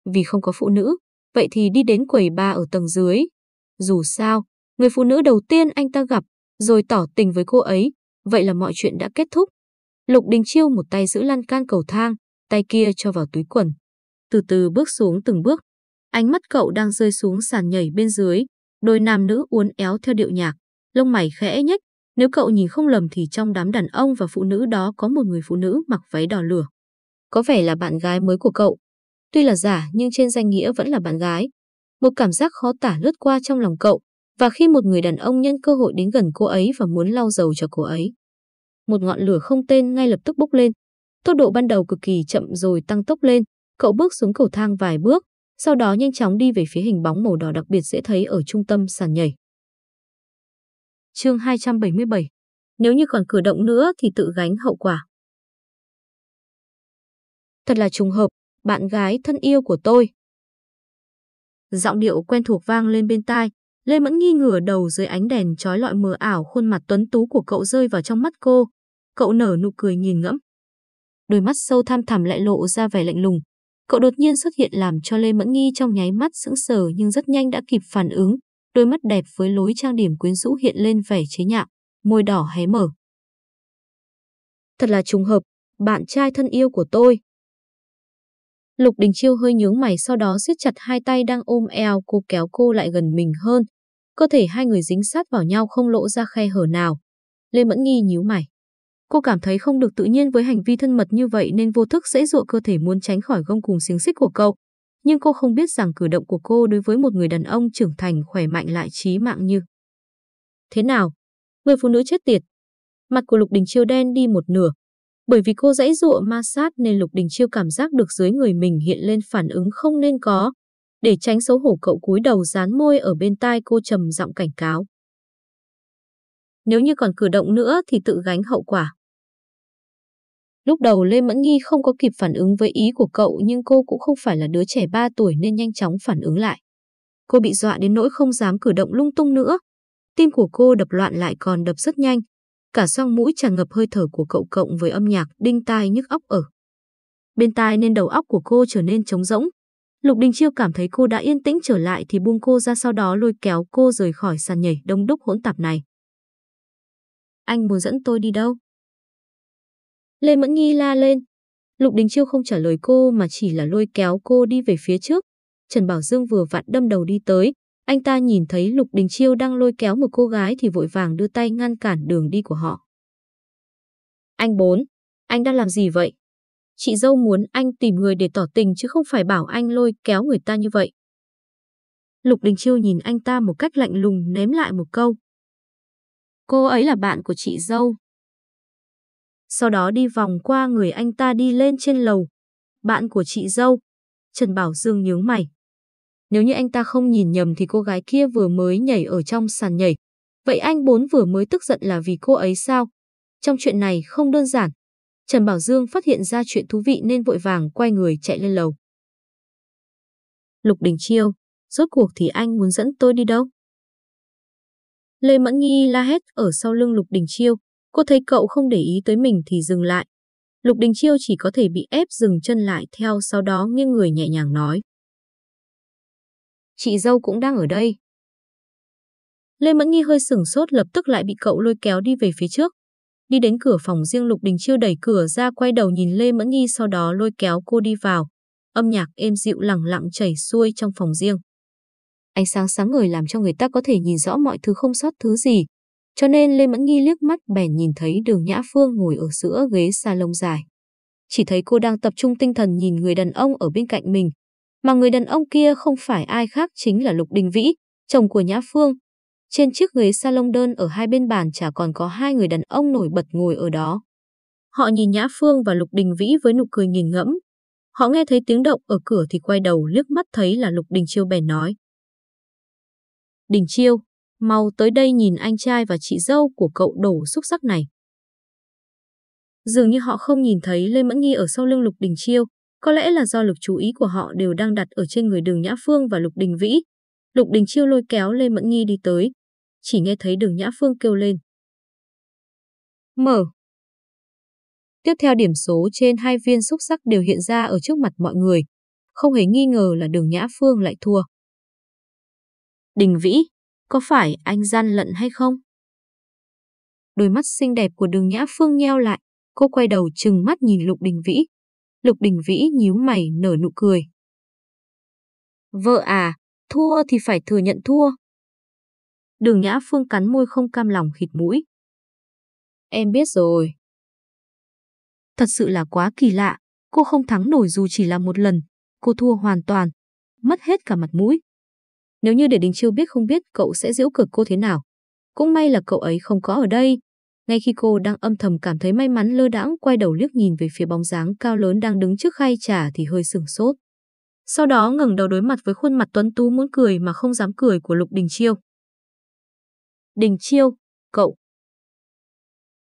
Vì không có phụ nữ, vậy thì đi đến quầy ba ở tầng dưới. Dù sao, người phụ nữ đầu tiên anh ta gặp, rồi tỏ tình với cô ấy, vậy là mọi chuyện đã kết thúc. Lục Đình Chiêu một tay giữ lan can cầu thang, tay kia cho vào túi quần. Từ từ bước xuống từng bước, ánh mắt cậu đang rơi xuống sàn nhảy bên dưới, đôi nam nữ uốn éo theo điệu nhạc, lông mày khẽ nhếch, nếu cậu nhìn không lầm thì trong đám đàn ông và phụ nữ đó có một người phụ nữ mặc váy đỏ lửa. Có vẻ là bạn gái mới của cậu. Tuy là giả nhưng trên danh nghĩa vẫn là bạn gái. Một cảm giác khó tả lướt qua trong lòng cậu, và khi một người đàn ông nhân cơ hội đến gần cô ấy và muốn lau dầu cho cô ấy. Một ngọn lửa không tên ngay lập tức bốc lên. Tốc độ ban đầu cực kỳ chậm rồi tăng tốc lên, cậu bước xuống cầu thang vài bước, sau đó nhanh chóng đi về phía hình bóng màu đỏ đặc biệt dễ thấy ở trung tâm sàn nhảy. Chương 277 Nếu như còn cử động nữa thì tự gánh hậu quả. Thật là trùng hợp, bạn gái thân yêu của tôi. Giọng điệu quen thuộc vang lên bên tai, Lê Mẫn nghi ngửa đầu dưới ánh đèn trói lọi mờ ảo khuôn mặt tuấn tú của cậu rơi vào trong mắt cô. Cậu nở nụ cười nhìn ngẫm. Đôi mắt sâu tham thẳm lại lộ ra vẻ lạnh lùng. Cậu đột nhiên xuất hiện làm cho Lê Mẫn Nghi trong nháy mắt sững sờ nhưng rất nhanh đã kịp phản ứng. Đôi mắt đẹp với lối trang điểm quyến rũ hiện lên vẻ chế nhạo, môi đỏ hé mở. Thật là trùng hợp, bạn trai thân yêu của tôi. Lục Đình Chiêu hơi nhướng mày sau đó siết chặt hai tay đang ôm eo cô kéo cô lại gần mình hơn. cơ thể hai người dính sát vào nhau không lộ ra khe hở nào. Lê Mẫn Nghi nhíu mày. Cô cảm thấy không được tự nhiên với hành vi thân mật như vậy nên vô thức dễ dụa cơ thể muốn tránh khỏi gông cùng xiềng xích của cậu. Nhưng cô không biết rằng cử động của cô đối với một người đàn ông trưởng thành khỏe mạnh lại trí mạng như. Thế nào? Người phụ nữ chết tiệt. Mặt của Lục Đình Chiêu đen đi một nửa. Bởi vì cô dãy dụa ma sát nên Lục Đình Chiêu cảm giác được dưới người mình hiện lên phản ứng không nên có. Để tránh xấu hổ, cậu cúi đầu dán môi ở bên tai cô trầm giọng cảnh cáo. Nếu như còn cử động nữa thì tự gánh hậu quả. Lúc đầu Lê Mẫn Nghi không có kịp phản ứng với ý của cậu, nhưng cô cũng không phải là đứa trẻ 3 tuổi nên nhanh chóng phản ứng lại. Cô bị dọa đến nỗi không dám cử động lung tung nữa. Tim của cô đập loạn lại còn đập rất nhanh. Cả xoang mũi tràn ngập hơi thở của cậu cộng với âm nhạc, đinh tai nhức óc ở. Bên tai nên đầu óc của cô trở nên trống rỗng. Lục Đình Chiêu cảm thấy cô đã yên tĩnh trở lại thì buông cô ra sau đó lôi kéo cô rời khỏi sàn nhảy đông đúc hỗn tạp này. Anh muốn dẫn tôi đi đâu? Lê Mẫn Nghi la lên. Lục Đình Chiêu không trả lời cô mà chỉ là lôi kéo cô đi về phía trước. Trần Bảo Dương vừa vặn đâm đầu đi tới. Anh ta nhìn thấy Lục Đình Chiêu đang lôi kéo một cô gái thì vội vàng đưa tay ngăn cản đường đi của họ. Anh bốn, anh đang làm gì vậy? Chị dâu muốn anh tìm người để tỏ tình chứ không phải bảo anh lôi kéo người ta như vậy. Lục Đình Chiêu nhìn anh ta một cách lạnh lùng ném lại một câu. Cô ấy là bạn của chị dâu, sau đó đi vòng qua người anh ta đi lên trên lầu. Bạn của chị dâu. Trần Bảo Dương nhướng mày. Nếu như anh ta không nhìn nhầm thì cô gái kia vừa mới nhảy ở trong sàn nhảy. Vậy anh bốn vừa mới tức giận là vì cô ấy sao? Trong chuyện này không đơn giản. Trần Bảo Dương phát hiện ra chuyện thú vị nên vội vàng quay người chạy lên lầu. Lục Đình Chiêu, rốt cuộc thì anh muốn dẫn tôi đi đâu? Lê Mẫn Nghi la hét ở sau lưng Lục Đình Chiêu, Cô thấy cậu không để ý tới mình thì dừng lại. Lục Đình Chiêu chỉ có thể bị ép dừng chân lại theo sau đó nghiêng người nhẹ nhàng nói. Chị dâu cũng đang ở đây. Lê Mẫn Nghi hơi sửng sốt lập tức lại bị cậu lôi kéo đi về phía trước. Đi đến cửa phòng riêng Lục Đình Chiêu đẩy cửa ra quay đầu nhìn Lê Mẫn Nghi sau đó lôi kéo cô đi vào. Âm nhạc êm dịu lặng lặng chảy xuôi trong phòng riêng. Ánh sáng sáng ngời làm cho người ta có thể nhìn rõ mọi thứ không sót thứ gì, cho nên Lê Mẫn Nghi liếc mắt bèn nhìn thấy đường Nhã Phương ngồi ở giữa ghế salon dài. Chỉ thấy cô đang tập trung tinh thần nhìn người đàn ông ở bên cạnh mình. Mà người đàn ông kia không phải ai khác chính là Lục Đình Vĩ, chồng của Nhã Phương. Trên chiếc ghế salon đơn ở hai bên bàn chả còn có hai người đàn ông nổi bật ngồi ở đó. Họ nhìn Nhã Phương và Lục Đình Vĩ với nụ cười nghiền ngẫm. Họ nghe thấy tiếng động ở cửa thì quay đầu liếc mắt thấy là Lục Đình Chiêu bèn nói. Đình Chiêu, mau tới đây nhìn anh trai và chị dâu của cậu đổ xúc sắc này. Dường như họ không nhìn thấy Lê Mẫn Nghi ở sau lưng Lục Đình Chiêu, có lẽ là do lực chú ý của họ đều đang đặt ở trên người Đường Nhã Phương và Lục Đình Vĩ. Lục Đình Chiêu lôi kéo Lê Mẫn Nghi đi tới, chỉ nghe thấy Đường Nhã Phương kêu lên. Mở. Tiếp theo điểm số trên hai viên xúc sắc đều hiện ra ở trước mặt mọi người. Không hề nghi ngờ là Đường Nhã Phương lại thua. Đình Vĩ, có phải anh gian lận hay không? Đôi mắt xinh đẹp của đường Nhã Phương nheo lại, cô quay đầu trừng mắt nhìn Lục Đình Vĩ. Lục Đình Vĩ nhíu mày nở nụ cười. Vợ à, thua thì phải thừa nhận thua. Đường Nhã Phương cắn môi không cam lòng khịt mũi. Em biết rồi. Thật sự là quá kỳ lạ, cô không thắng nổi dù chỉ là một lần, cô thua hoàn toàn, mất hết cả mặt mũi. Nếu như để Đình Chiêu biết không biết cậu sẽ giễu cợt cô thế nào. Cũng may là cậu ấy không có ở đây. Ngay khi cô đang âm thầm cảm thấy may mắn lơ đãng quay đầu liếc nhìn về phía bóng dáng cao lớn đang đứng trước khay trà thì hơi sửng sốt. Sau đó ngẩng đầu đối mặt với khuôn mặt tuấn tú muốn cười mà không dám cười của Lục Đình Chiêu. Đình Chiêu, cậu.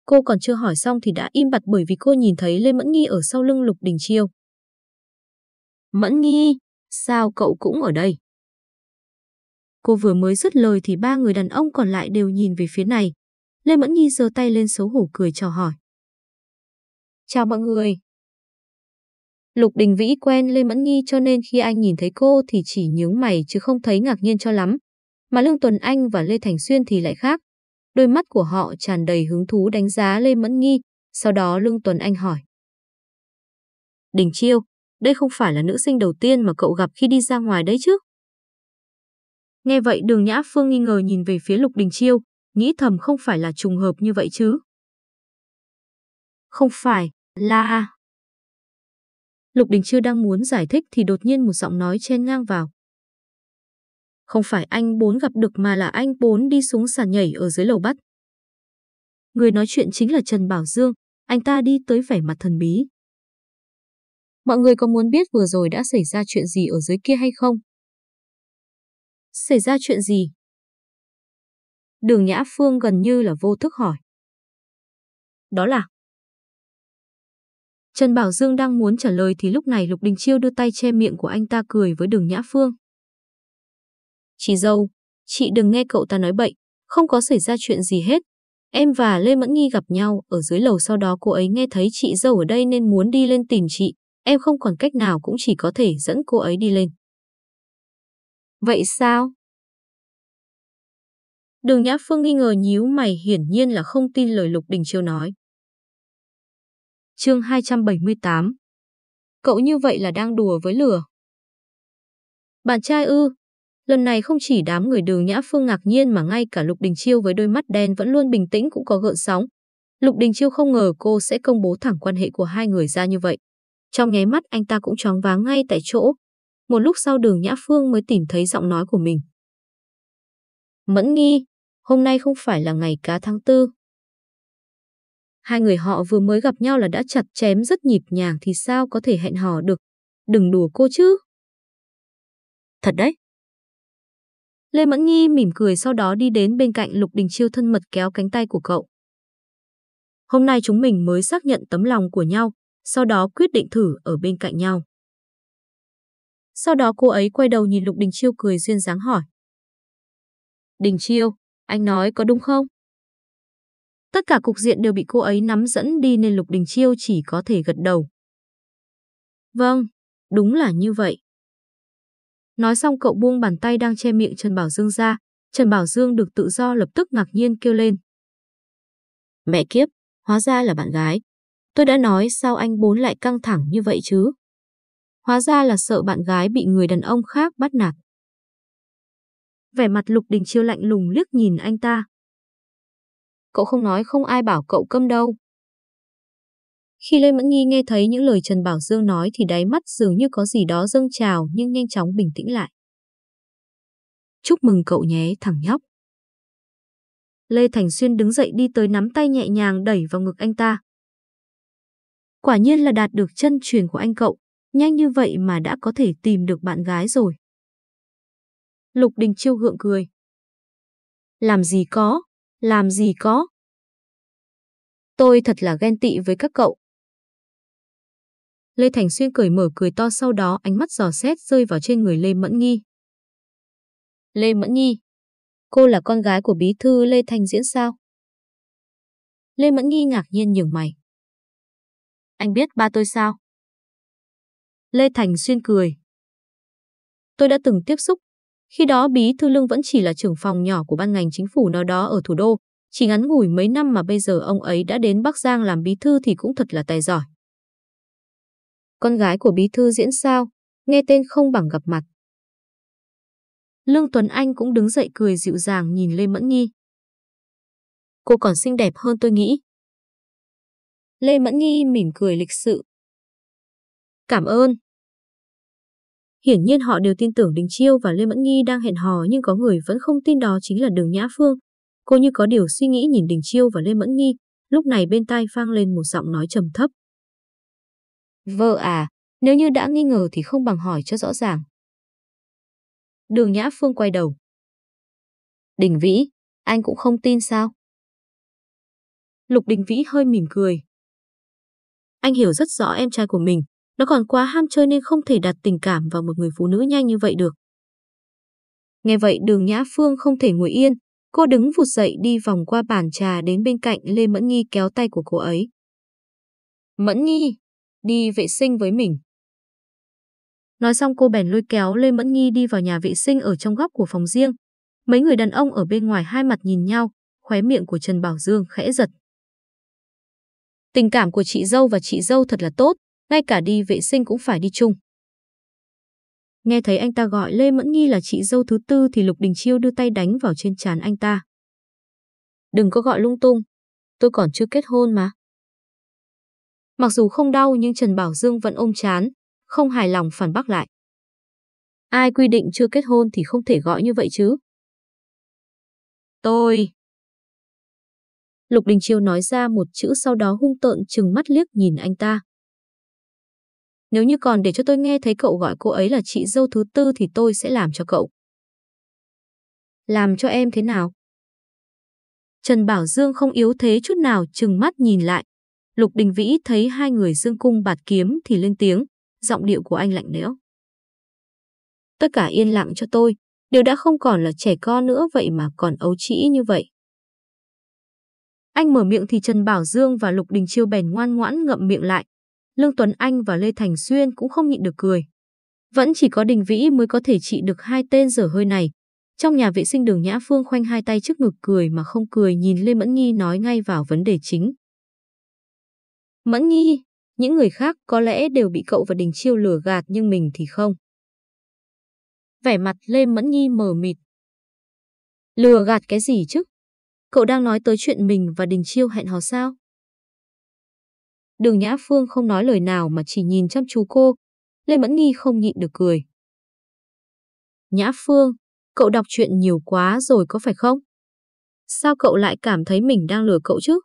Cô còn chưa hỏi xong thì đã im bặt bởi vì cô nhìn thấy Lê Mẫn Nghi ở sau lưng Lục Đình Chiêu. Mẫn Nghi, sao cậu cũng ở đây? Cô vừa mới dứt lời thì ba người đàn ông còn lại đều nhìn về phía này. Lê Mẫn Nhi giơ tay lên xấu hổ cười chào hỏi. Chào mọi người. Lục Đình Vĩ quen Lê Mẫn Nhi cho nên khi anh nhìn thấy cô thì chỉ nhướng mày chứ không thấy ngạc nhiên cho lắm. Mà Lương Tuần Anh và Lê Thành Xuyên thì lại khác. Đôi mắt của họ tràn đầy hứng thú đánh giá Lê Mẫn Nhi, sau đó Lương Tuần Anh hỏi. Đình Chiêu, đây không phải là nữ sinh đầu tiên mà cậu gặp khi đi ra ngoài đấy chứ? Nghe vậy đường Nhã Phương nghi ngờ nhìn về phía Lục Đình Chiêu, nghĩ thầm không phải là trùng hợp như vậy chứ. Không phải, là... Lục Đình chưa đang muốn giải thích thì đột nhiên một giọng nói chen ngang vào. Không phải anh bốn gặp được mà là anh bốn đi xuống sàn nhảy ở dưới lầu bắt. Người nói chuyện chính là Trần Bảo Dương, anh ta đi tới vẻ mặt thần bí. Mọi người có muốn biết vừa rồi đã xảy ra chuyện gì ở dưới kia hay không? Xảy ra chuyện gì? Đường Nhã Phương gần như là vô thức hỏi. Đó là... Trần Bảo Dương đang muốn trả lời thì lúc này Lục Đình Chiêu đưa tay che miệng của anh ta cười với đường Nhã Phương. Chị dâu, chị đừng nghe cậu ta nói bậy, không có xảy ra chuyện gì hết. Em và Lê Mẫn Nghi gặp nhau ở dưới lầu sau đó cô ấy nghe thấy chị dâu ở đây nên muốn đi lên tìm chị. Em không còn cách nào cũng chỉ có thể dẫn cô ấy đi lên. Vậy sao? Đường Nhã Phương nghi ngờ nhíu mày hiển nhiên là không tin lời Lục Đình Chiêu nói. chương 278 Cậu như vậy là đang đùa với lửa. Bạn trai ư, Lần này không chỉ đám người đường Nhã Phương ngạc nhiên mà ngay cả Lục Đình Chiêu với đôi mắt đen vẫn luôn bình tĩnh cũng có gợn sóng. Lục Đình Chiêu không ngờ cô sẽ công bố thẳng quan hệ của hai người ra như vậy. Trong nháy mắt anh ta cũng choáng váng ngay tại chỗ. Một lúc sau đường Nhã Phương mới tìm thấy giọng nói của mình. Mẫn nghi, hôm nay không phải là ngày cá tháng tư. Hai người họ vừa mới gặp nhau là đã chặt chém rất nhịp nhàng thì sao có thể hẹn hò được. Đừng đùa cô chứ. Thật đấy. Lê Mẫn Nghi mỉm cười sau đó đi đến bên cạnh Lục Đình Chiêu thân mật kéo cánh tay của cậu. Hôm nay chúng mình mới xác nhận tấm lòng của nhau, sau đó quyết định thử ở bên cạnh nhau. Sau đó cô ấy quay đầu nhìn Lục Đình Chiêu cười duyên dáng hỏi. Đình Chiêu, anh nói có đúng không? Tất cả cục diện đều bị cô ấy nắm dẫn đi nên Lục Đình Chiêu chỉ có thể gật đầu. Vâng, đúng là như vậy. Nói xong cậu buông bàn tay đang che miệng Trần Bảo Dương ra, Trần Bảo Dương được tự do lập tức ngạc nhiên kêu lên. Mẹ kiếp, hóa ra là bạn gái. Tôi đã nói sao anh bốn lại căng thẳng như vậy chứ? Hóa ra là sợ bạn gái bị người đàn ông khác bắt nạt. Vẻ mặt Lục Đình Chiêu lạnh lùng liếc nhìn anh ta. Cậu không nói không ai bảo cậu câm đâu. Khi Lê Mẫn Nghi nghe thấy những lời Trần Bảo Dương nói thì đáy mắt dường như có gì đó dâng trào nhưng nhanh chóng bình tĩnh lại. Chúc mừng cậu nhé thằng nhóc. Lê Thành Xuyên đứng dậy đi tới nắm tay nhẹ nhàng đẩy vào ngực anh ta. Quả nhiên là đạt được chân truyền của anh cậu, nhanh như vậy mà đã có thể tìm được bạn gái rồi. Lục Đình Chiêu gượng cười. Làm gì có, làm gì có. Tôi thật là ghen tị với các cậu. Lê Thành Xuyên cười mở cười to sau đó ánh mắt giò xét rơi vào trên người Lê Mẫn Nghi. Lê Mẫn Nghi, cô là con gái của bí thư Lê Thành Diễn sao? Lê Mẫn Nghi ngạc nhiên nhường mày. Anh biết ba tôi sao? Lê Thành Xuyên cười. Tôi đã từng tiếp xúc. Khi đó bí thư lương vẫn chỉ là trưởng phòng nhỏ của ban ngành chính phủ nào đó ở thủ đô. Chỉ ngắn ngủi mấy năm mà bây giờ ông ấy đã đến Bắc Giang làm bí thư thì cũng thật là tài giỏi con gái của bí thư diễn sao, nghe tên không bằng gặp mặt. Lương Tuấn Anh cũng đứng dậy cười dịu dàng nhìn Lê Mẫn Nghi. Cô còn xinh đẹp hơn tôi nghĩ. Lê Mẫn Nghi mỉm cười lịch sự. Cảm ơn. Hiển nhiên họ đều tin tưởng Đình Chiêu và Lê Mẫn Nghi đang hẹn hò nhưng có người vẫn không tin đó chính là Đường Nhã Phương. Cô như có điều suy nghĩ nhìn Đình Chiêu và Lê Mẫn Nghi, lúc này bên tai vang lên một giọng nói trầm thấp. Vợ à, nếu như đã nghi ngờ thì không bằng hỏi cho rõ ràng. Đường Nhã Phương quay đầu. Đình Vĩ, anh cũng không tin sao? Lục Đình Vĩ hơi mỉm cười. Anh hiểu rất rõ em trai của mình, nó còn quá ham chơi nên không thể đặt tình cảm vào một người phụ nữ nhanh như vậy được. Nghe vậy đường Nhã Phương không thể ngồi yên, cô đứng vụt dậy đi vòng qua bàn trà đến bên cạnh Lê Mẫn Nghi kéo tay của cô ấy. Mẫn Nghi, đi vệ sinh với mình. Nói xong cô bèn lôi kéo Lê Mẫn Nghi đi vào nhà vệ sinh ở trong góc của phòng riêng. Mấy người đàn ông ở bên ngoài hai mặt nhìn nhau, khóe miệng của Trần Bảo Dương khẽ giật. Tình cảm của chị dâu và chị dâu thật là tốt, ngay cả đi vệ sinh cũng phải đi chung. Nghe thấy anh ta gọi Lê Mẫn Nghi là chị dâu thứ tư thì Lục Đình Chiêu đưa tay đánh vào trên trán anh ta. Đừng có gọi lung tung, tôi còn chưa kết hôn mà. Mặc dù không đau nhưng Trần Bảo Dương vẫn ôm chán, không hài lòng phản bác lại. Ai quy định chưa kết hôn thì không thể gọi như vậy chứ. Tôi. Lục Đình Chiêu nói ra một chữ sau đó hung tợn chừng mắt liếc nhìn anh ta. Nếu như còn để cho tôi nghe thấy cậu gọi cô ấy là chị dâu thứ tư thì tôi sẽ làm cho cậu. Làm cho em thế nào? Trần Bảo Dương không yếu thế chút nào chừng mắt nhìn lại. Lục Đình Vĩ thấy hai người dương cung bạt kiếm thì lên tiếng, giọng điệu của anh lạnh lẽo. Tất cả yên lặng cho tôi, đều đã không còn là trẻ con nữa vậy mà còn ấu trĩ như vậy. Anh mở miệng thì Trần Bảo Dương và Lục Đình Chiêu bèn ngoan ngoãn ngậm miệng lại. Lương Tuấn Anh và Lê Thành Xuyên cũng không nhịn được cười. Vẫn chỉ có Đình Vĩ mới có thể trị được hai tên dở hơi này. Trong nhà vệ sinh đường Nhã Phương khoanh hai tay trước ngực cười mà không cười nhìn Lê Mẫn Nghi nói ngay vào vấn đề chính. Mẫn Nghi, những người khác có lẽ đều bị cậu và Đình Chiêu lừa gạt nhưng mình thì không. Vẻ mặt Lê Mẫn Nghi mờ mịt. Lừa gạt cái gì chứ? Cậu đang nói tới chuyện mình và Đình Chiêu hẹn hò sao? Đường Nhã Phương không nói lời nào mà chỉ nhìn chăm chú cô. Lê Mẫn Nghi không nhịn được cười. Nhã Phương, cậu đọc chuyện nhiều quá rồi có phải không? Sao cậu lại cảm thấy mình đang lừa cậu chứ?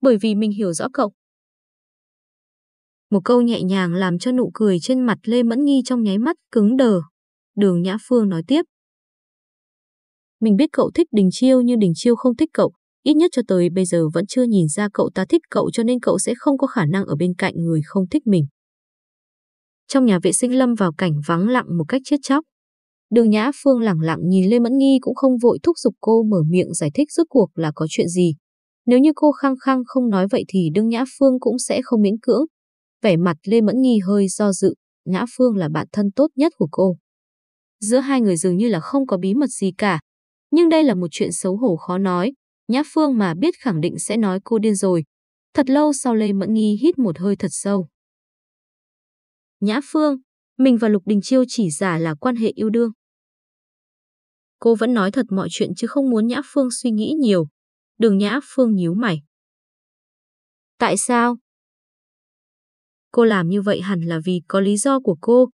Bởi vì mình hiểu rõ cậu. Một câu nhẹ nhàng làm cho nụ cười trên mặt Lê Mẫn Nghi trong nháy mắt cứng đờ. Đường Nhã Phương nói tiếp. Mình biết cậu thích Đình Chiêu nhưng Đình Chiêu không thích cậu. Ít nhất cho tới bây giờ vẫn chưa nhìn ra cậu ta thích cậu cho nên cậu sẽ không có khả năng ở bên cạnh người không thích mình. Trong nhà vệ sinh lâm vào cảnh vắng lặng một cách chết chóc. Đường Nhã Phương lặng lặng nhìn Lê Mẫn Nghi cũng không vội thúc giục cô mở miệng giải thích rốt cuộc là có chuyện gì. Nếu như cô khăng khăng không nói vậy thì Đường Nhã Phương cũng sẽ không miễn cưỡng. Vẻ mặt Lê Mẫn Nghi hơi do dự, Nhã Phương là bạn thân tốt nhất của cô. Giữa hai người dường như là không có bí mật gì cả. Nhưng đây là một chuyện xấu hổ khó nói, Nhã Phương mà biết khẳng định sẽ nói cô điên rồi. Thật lâu sau Lê Mẫn Nghi hít một hơi thật sâu. Nhã Phương, mình và Lục Đình Chiêu chỉ giả là quan hệ yêu đương. Cô vẫn nói thật mọi chuyện chứ không muốn Nhã Phương suy nghĩ nhiều. Đường Nhã Phương nhíu mày. Tại sao? Cô làm như vậy hẳn là vì có lý do của cô.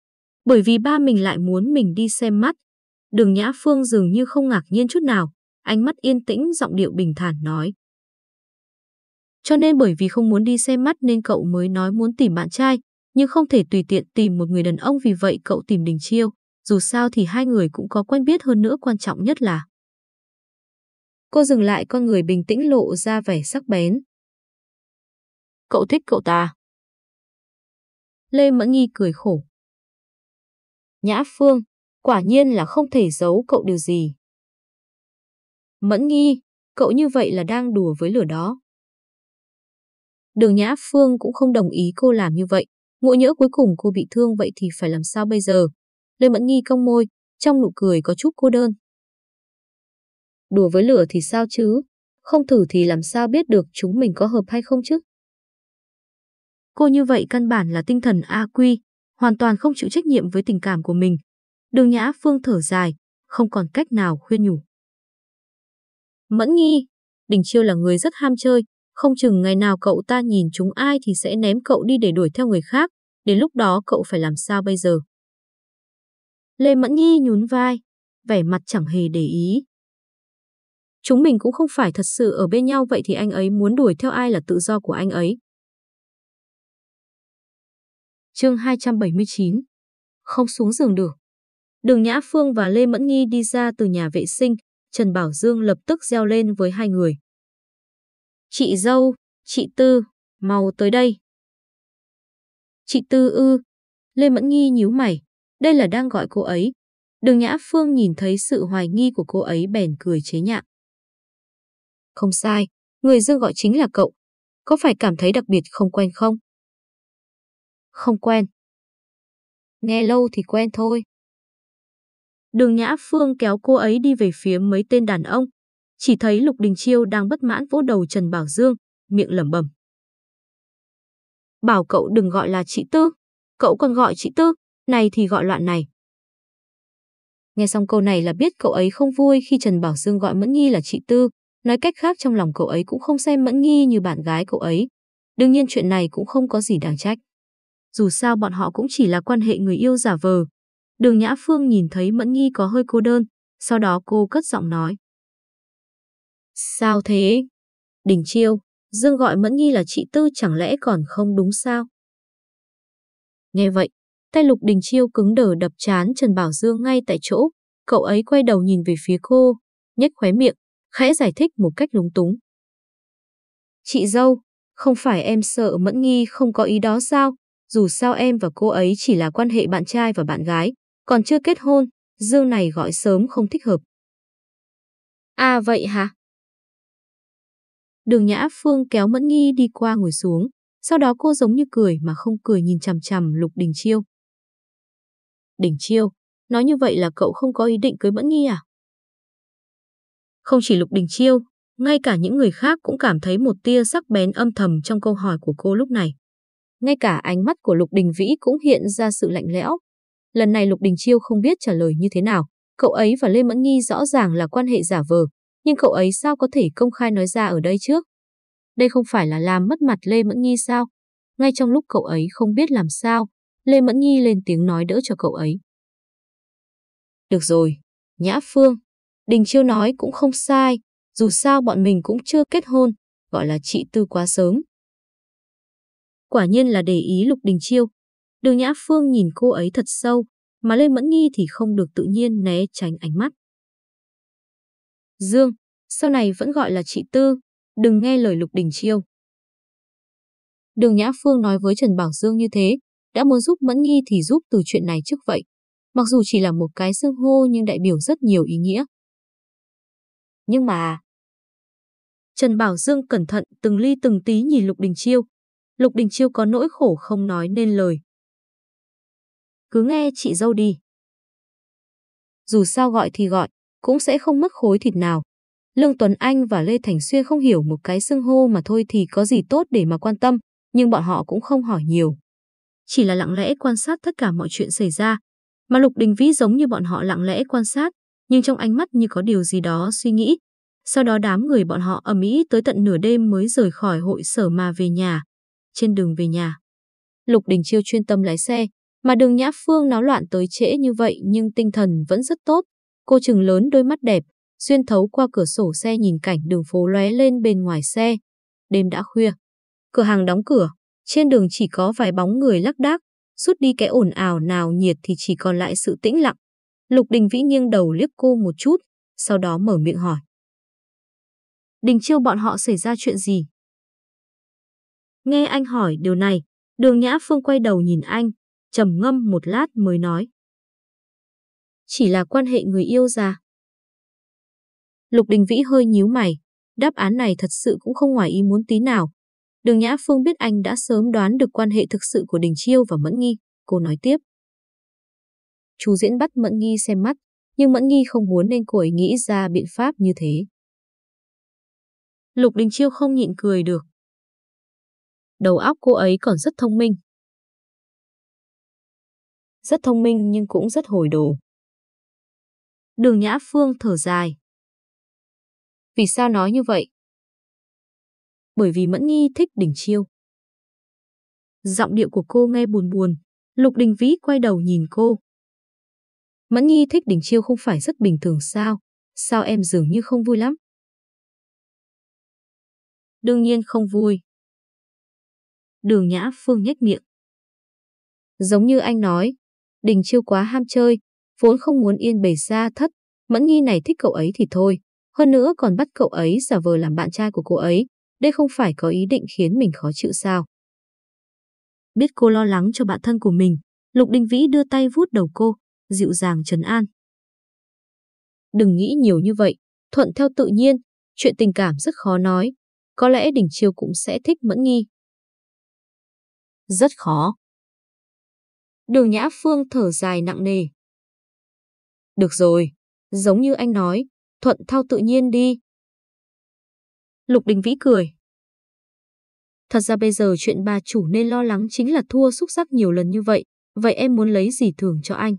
Bởi vì ba mình lại muốn mình đi xem mắt. Đường Nhã Phương dường như không ngạc nhiên chút nào ánh mắt yên tĩnh giọng điệu bình thản nói. Cho nên bởi vì không muốn đi xem mắt nên cậu mới nói muốn tìm bạn trai, nhưng không thể tùy tiện tìm một người đàn ông vì vậy cậu tìm Đình Chiêu, dù sao thì hai người cũng có quen biết hơn nữa quan trọng nhất là. Cô dừng lại con người bình tĩnh lộ ra vẻ sắc bén. Cậu thích cậu ta. Lê Mẫn Nghi cười khổ. Nhã Phương, quả nhiên là không thể giấu cậu điều gì. Mẫn nghi, cậu như vậy là đang đùa với lửa đó. Đường Nhã Phương cũng không đồng ý cô làm như vậy. Ngộ nhỡ cuối cùng cô bị thương vậy thì phải làm sao bây giờ? Lê Mẫn Nghi cong môi, trong nụ cười có chút cô đơn. Đùa với lửa thì sao chứ? Không thử thì làm sao biết được chúng mình có hợp hay không chứ? Cô như vậy căn bản là tinh thần A quy, hoàn toàn không chịu trách nhiệm với tình cảm của mình. Đường Nhã Phương thở dài, không còn cách nào khuyên nhủ. Mẫn nghi, Đình Chiêu là người rất ham chơi, không chừng ngày nào cậu ta nhìn chúng ai thì sẽ ném cậu đi để đuổi theo người khác, đến lúc đó cậu phải làm sao bây giờ? Lê Mẫn Nhi nhún vai, vẻ mặt chẳng hề để ý. Chúng mình cũng không phải thật sự ở bên nhau vậy thì anh ấy muốn đuổi theo ai là tự do của anh ấy. chương 279 Không xuống giường được. Đường Nhã Phương và Lê Mẫn Nghi đi ra từ nhà vệ sinh, Trần Bảo Dương lập tức reo lên với hai người. Chị dâu, chị Tư, mau tới đây. Chị Tư ư, Lê Mẫn Nghi nhíu mày, đây là đang gọi cô ấy. Đường Nhã Phương nhìn thấy sự hoài nghi của cô ấy bèn cười chế nhạo. Không sai, người Dương gọi chính là cậu. Có phải cảm thấy đặc biệt không quen không? Không quen. Nghe lâu thì quen thôi. Đường Nhã Phương kéo cô ấy đi về phía mấy tên đàn ông. Chỉ thấy Lục Đình Chiêu đang bất mãn vỗ đầu Trần Bảo Dương, miệng lẩm bẩm. Bảo cậu đừng gọi là chị Tư, cậu còn gọi chị Tư, này thì gọi loạn này. Nghe xong câu này là biết cậu ấy không vui khi Trần Bảo Dương gọi Mẫn Nhi là chị Tư, nói cách khác trong lòng cậu ấy cũng không xem Mẫn Nhi như bạn gái cậu ấy. Đương nhiên chuyện này cũng không có gì đáng trách. Dù sao bọn họ cũng chỉ là quan hệ người yêu giả vờ. Đường Nhã Phương nhìn thấy Mẫn Nhi có hơi cô đơn, sau đó cô cất giọng nói. Sao thế? Đình Chiêu, Dương gọi Mẫn Nhi là chị Tư chẳng lẽ còn không đúng sao? Nghe vậy, tay Lục Đình Chiêu cứng đờ đập chán Trần Bảo Dương ngay tại chỗ. Cậu ấy quay đầu nhìn về phía cô, nhếch khóe miệng, khẽ giải thích một cách lúng túng. Chị dâu, không phải em sợ Mẫn Nhi không có ý đó sao? Dù sao em và cô ấy chỉ là quan hệ bạn trai và bạn gái, còn chưa kết hôn, Dương này gọi sớm không thích hợp. À vậy hả? Đường Nhã Phương kéo Mẫn Nhi đi qua ngồi xuống, sau đó cô giống như cười mà không cười nhìn chằm chằm Lục Đình Chiêu. Đình Chiêu, nói như vậy là cậu không có ý định cưới Mẫn Nhi à? Không chỉ Lục Đình Chiêu, ngay cả những người khác cũng cảm thấy một tia sắc bén âm thầm trong câu hỏi của cô lúc này. Ngay cả ánh mắt của Lục Đình Vĩ cũng hiện ra sự lạnh lẽo. Lần này Lục Đình Chiêu không biết trả lời như thế nào. Cậu ấy và Lê Mẫn nghi rõ ràng là quan hệ giả vờ, nhưng cậu ấy sao có thể công khai nói ra ở đây trước? Đây không phải là làm mất mặt Lê Mẫn nghi sao? Ngay trong lúc cậu ấy không biết làm sao, Lê Mẫn Nhi lên tiếng nói đỡ cho cậu ấy. Được rồi, Nhã Phương, Đình Chiêu nói cũng không sai, dù sao bọn mình cũng chưa kết hôn, gọi là chị Tư quá sớm. Quả nhiên là để ý Lục Đình Chiêu. Đường Nhã Phương nhìn cô ấy thật sâu, mà Lê Mẫn Nhi thì không được tự nhiên né tránh ánh mắt. Dương, sau này vẫn gọi là chị Tư, đừng nghe lời Lục Đình Chiêu. Đường Nhã Phương nói với Trần Bảo Dương như thế, đã muốn giúp Mẫn Nhi thì giúp từ chuyện này trước vậy. Mặc dù chỉ là một cái xương hô nhưng đại biểu rất nhiều ý nghĩa. Nhưng mà... Trần Bảo Dương cẩn thận từng ly từng tí nhìn Lục Đình Chiêu. Lục Đình Chiêu có nỗi khổ không nói nên lời. Cứ nghe chị dâu đi. Dù sao gọi thì gọi, cũng sẽ không mất khối thịt nào. Lương Tuấn Anh và Lê Thành Xuyên không hiểu một cái xưng hô mà thôi thì có gì tốt để mà quan tâm, nhưng bọn họ cũng không hỏi nhiều. Chỉ là lặng lẽ quan sát tất cả mọi chuyện xảy ra, mà Lục Đình Vĩ giống như bọn họ lặng lẽ quan sát, nhưng trong ánh mắt như có điều gì đó suy nghĩ. Sau đó đám người bọn họ ầm mỹ tới tận nửa đêm mới rời khỏi hội sở mà về nhà. Trên đường về nhà, Lục Đình Chiêu chuyên tâm lái xe, mà đường Nhã Phương náo loạn tới trễ như vậy nhưng tinh thần vẫn rất tốt. Cô trừng lớn đôi mắt đẹp, xuyên thấu qua cửa sổ xe nhìn cảnh đường phố lóe lên bên ngoài xe. Đêm đã khuya. Cửa hàng đóng cửa, trên đường chỉ có vài bóng người lắc đác, rút đi cái ồn ào nào nhiệt thì chỉ còn lại sự tĩnh lặng. Lục Đình Vĩ nghiêng đầu liếc cô một chút, sau đó mở miệng hỏi. Đình Chiêu bọn họ xảy ra chuyện gì? Nghe anh hỏi điều này, đường Nhã Phương quay đầu nhìn anh, trầm ngâm một lát mới nói. Chỉ là quan hệ người yêu già. Lục Đình Vĩ hơi nhíu mày, đáp án này thật sự cũng không ngoài ý muốn tí nào. Đường Nhã Phương biết anh đã sớm đoán được quan hệ thực sự của Đình Chiêu và Mẫn Nghi, cô nói tiếp. Chú Diễn bắt Mẫn Nghi xem mắt, nhưng Mẫn Nghi không muốn nên cô ấy nghĩ ra biện pháp như thế. Lục Đình Chiêu không nhịn cười được. Đầu óc cô ấy còn rất thông minh. Rất thông minh nhưng cũng rất hồi đồ. Đường Nhã Phương thở dài. Vì sao nói như vậy? Bởi vì Mẫn Nhi thích Đình Chiêu. Giọng điệu của cô nghe buồn buồn. Lục Đình Vĩ quay đầu nhìn cô. Mẫn Nhi thích Đình Chiêu không phải rất bình thường sao? Sao em dường như không vui lắm? Đương nhiên không vui. Đường Nhã Phương nhếch miệng. Giống như anh nói, Đình Chiêu quá ham chơi, vốn không muốn yên bề xa thất. Mẫn Nhi này thích cậu ấy thì thôi, hơn nữa còn bắt cậu ấy giả vờ làm bạn trai của cô ấy. Đây không phải có ý định khiến mình khó chịu sao. Biết cô lo lắng cho bạn thân của mình, Lục Đình Vĩ đưa tay vuốt đầu cô, dịu dàng trấn an. Đừng nghĩ nhiều như vậy, thuận theo tự nhiên, chuyện tình cảm rất khó nói. Có lẽ Đình Chiêu cũng sẽ thích Mẫn Nghi. Rất khó. Đường Nhã Phương thở dài nặng nề. Được rồi, giống như anh nói, thuận theo tự nhiên đi. Lục Đình Vĩ cười. Thật ra bây giờ chuyện bà chủ nên lo lắng chính là thua xúc sắc nhiều lần như vậy, Vậy em muốn lấy gì thưởng cho anh?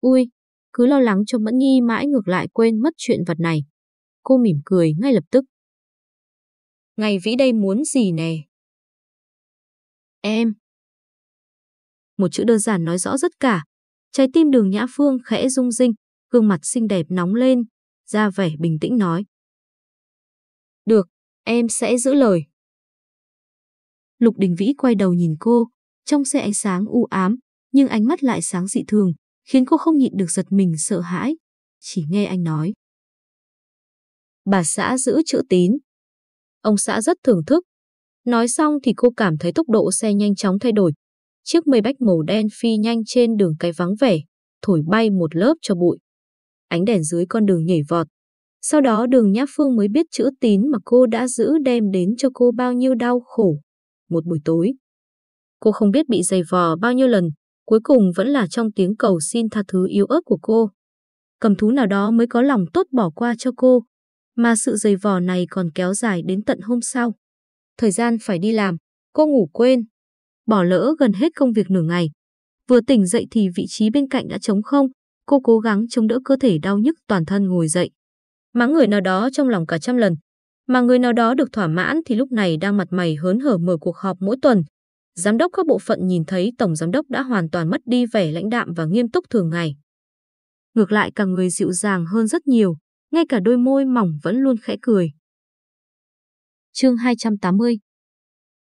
Ui, cứ lo lắng cho Mẫn Nhi mãi ngược lại quên mất chuyện vật này. Cô mỉm cười ngay lập tức. Ngày vĩ đây muốn gì nè? Em. Một chữ đơn giản nói rõ rất cả. Trái tim đường Nhã Phương khẽ rung rinh, gương mặt xinh đẹp nóng lên, ra vẻ bình tĩnh nói. Được, em sẽ giữ lời. Lục Đình Vĩ quay đầu nhìn cô, trong xe ánh sáng u ám, nhưng ánh mắt lại sáng dị thường, khiến cô không nhịn được giật mình sợ hãi. Chỉ nghe anh nói. Bà xã giữ chữ tín. Ông xã rất thưởng thức. Nói xong thì cô cảm thấy tốc độ xe nhanh chóng thay đổi. Chiếc mây bách màu đen phi nhanh trên đường cái vắng vẻ, thổi bay một lớp cho bụi. Ánh đèn dưới con đường nhảy vọt. Sau đó đường Nhã Phương mới biết chữ tín mà cô đã giữ đem đến cho cô bao nhiêu đau khổ. Một buổi tối. Cô không biết bị giày vò bao nhiêu lần, cuối cùng vẫn là trong tiếng cầu xin tha thứ yếu ớt của cô. Cầm thú nào đó mới có lòng tốt bỏ qua cho cô, mà sự giày vò này còn kéo dài đến tận hôm sau. Thời gian phải đi làm, cô ngủ quên, bỏ lỡ gần hết công việc nửa ngày. Vừa tỉnh dậy thì vị trí bên cạnh đã trống không, cô cố gắng chống đỡ cơ thể đau nhức toàn thân ngồi dậy. Mắng người nào đó trong lòng cả trăm lần, mà người nào đó được thỏa mãn thì lúc này đang mặt mày hớn hở mở cuộc họp mỗi tuần. Giám đốc các bộ phận nhìn thấy tổng giám đốc đã hoàn toàn mất đi vẻ lãnh đạm và nghiêm túc thường ngày. Ngược lại cả người dịu dàng hơn rất nhiều, ngay cả đôi môi mỏng vẫn luôn khẽ cười. Chương 280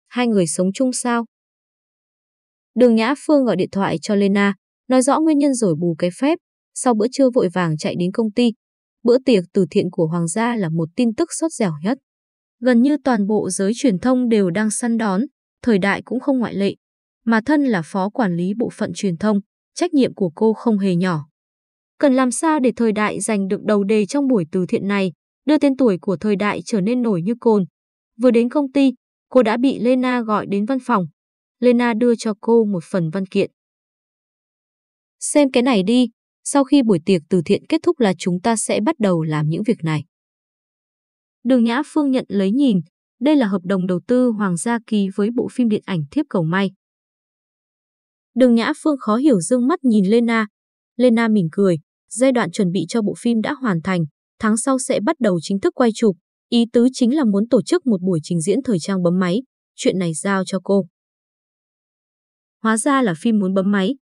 Hai người sống chung sao? Đường Nhã Phương gọi điện thoại cho Lena, nói rõ nguyên nhân rồi bù cái phép, sau bữa trưa vội vàng chạy đến công ty. Bữa tiệc từ thiện của Hoàng gia là một tin tức sốt dẻo nhất. Gần như toàn bộ giới truyền thông đều đang săn đón, thời đại cũng không ngoại lệ. Mà thân là phó quản lý bộ phận truyền thông, trách nhiệm của cô không hề nhỏ. Cần làm sao để thời đại giành được đầu đề trong buổi từ thiện này, đưa tên tuổi của thời đại trở nên nổi như cồn. Vừa đến công ty, cô đã bị Lena gọi đến văn phòng. Lena đưa cho cô một phần văn kiện. Xem cái này đi, sau khi buổi tiệc từ thiện kết thúc là chúng ta sẽ bắt đầu làm những việc này. Đường Nhã Phương nhận lấy nhìn, đây là hợp đồng đầu tư Hoàng gia ký với bộ phim điện ảnh Thiếp Cầu May. Đường Nhã Phương khó hiểu dương mắt nhìn Lena. Lena mỉm cười, giai đoạn chuẩn bị cho bộ phim đã hoàn thành, tháng sau sẽ bắt đầu chính thức quay chụp. Ý tứ chính là muốn tổ chức một buổi trình diễn thời trang bấm máy, chuyện này giao cho cô. Hóa ra là phim muốn bấm máy.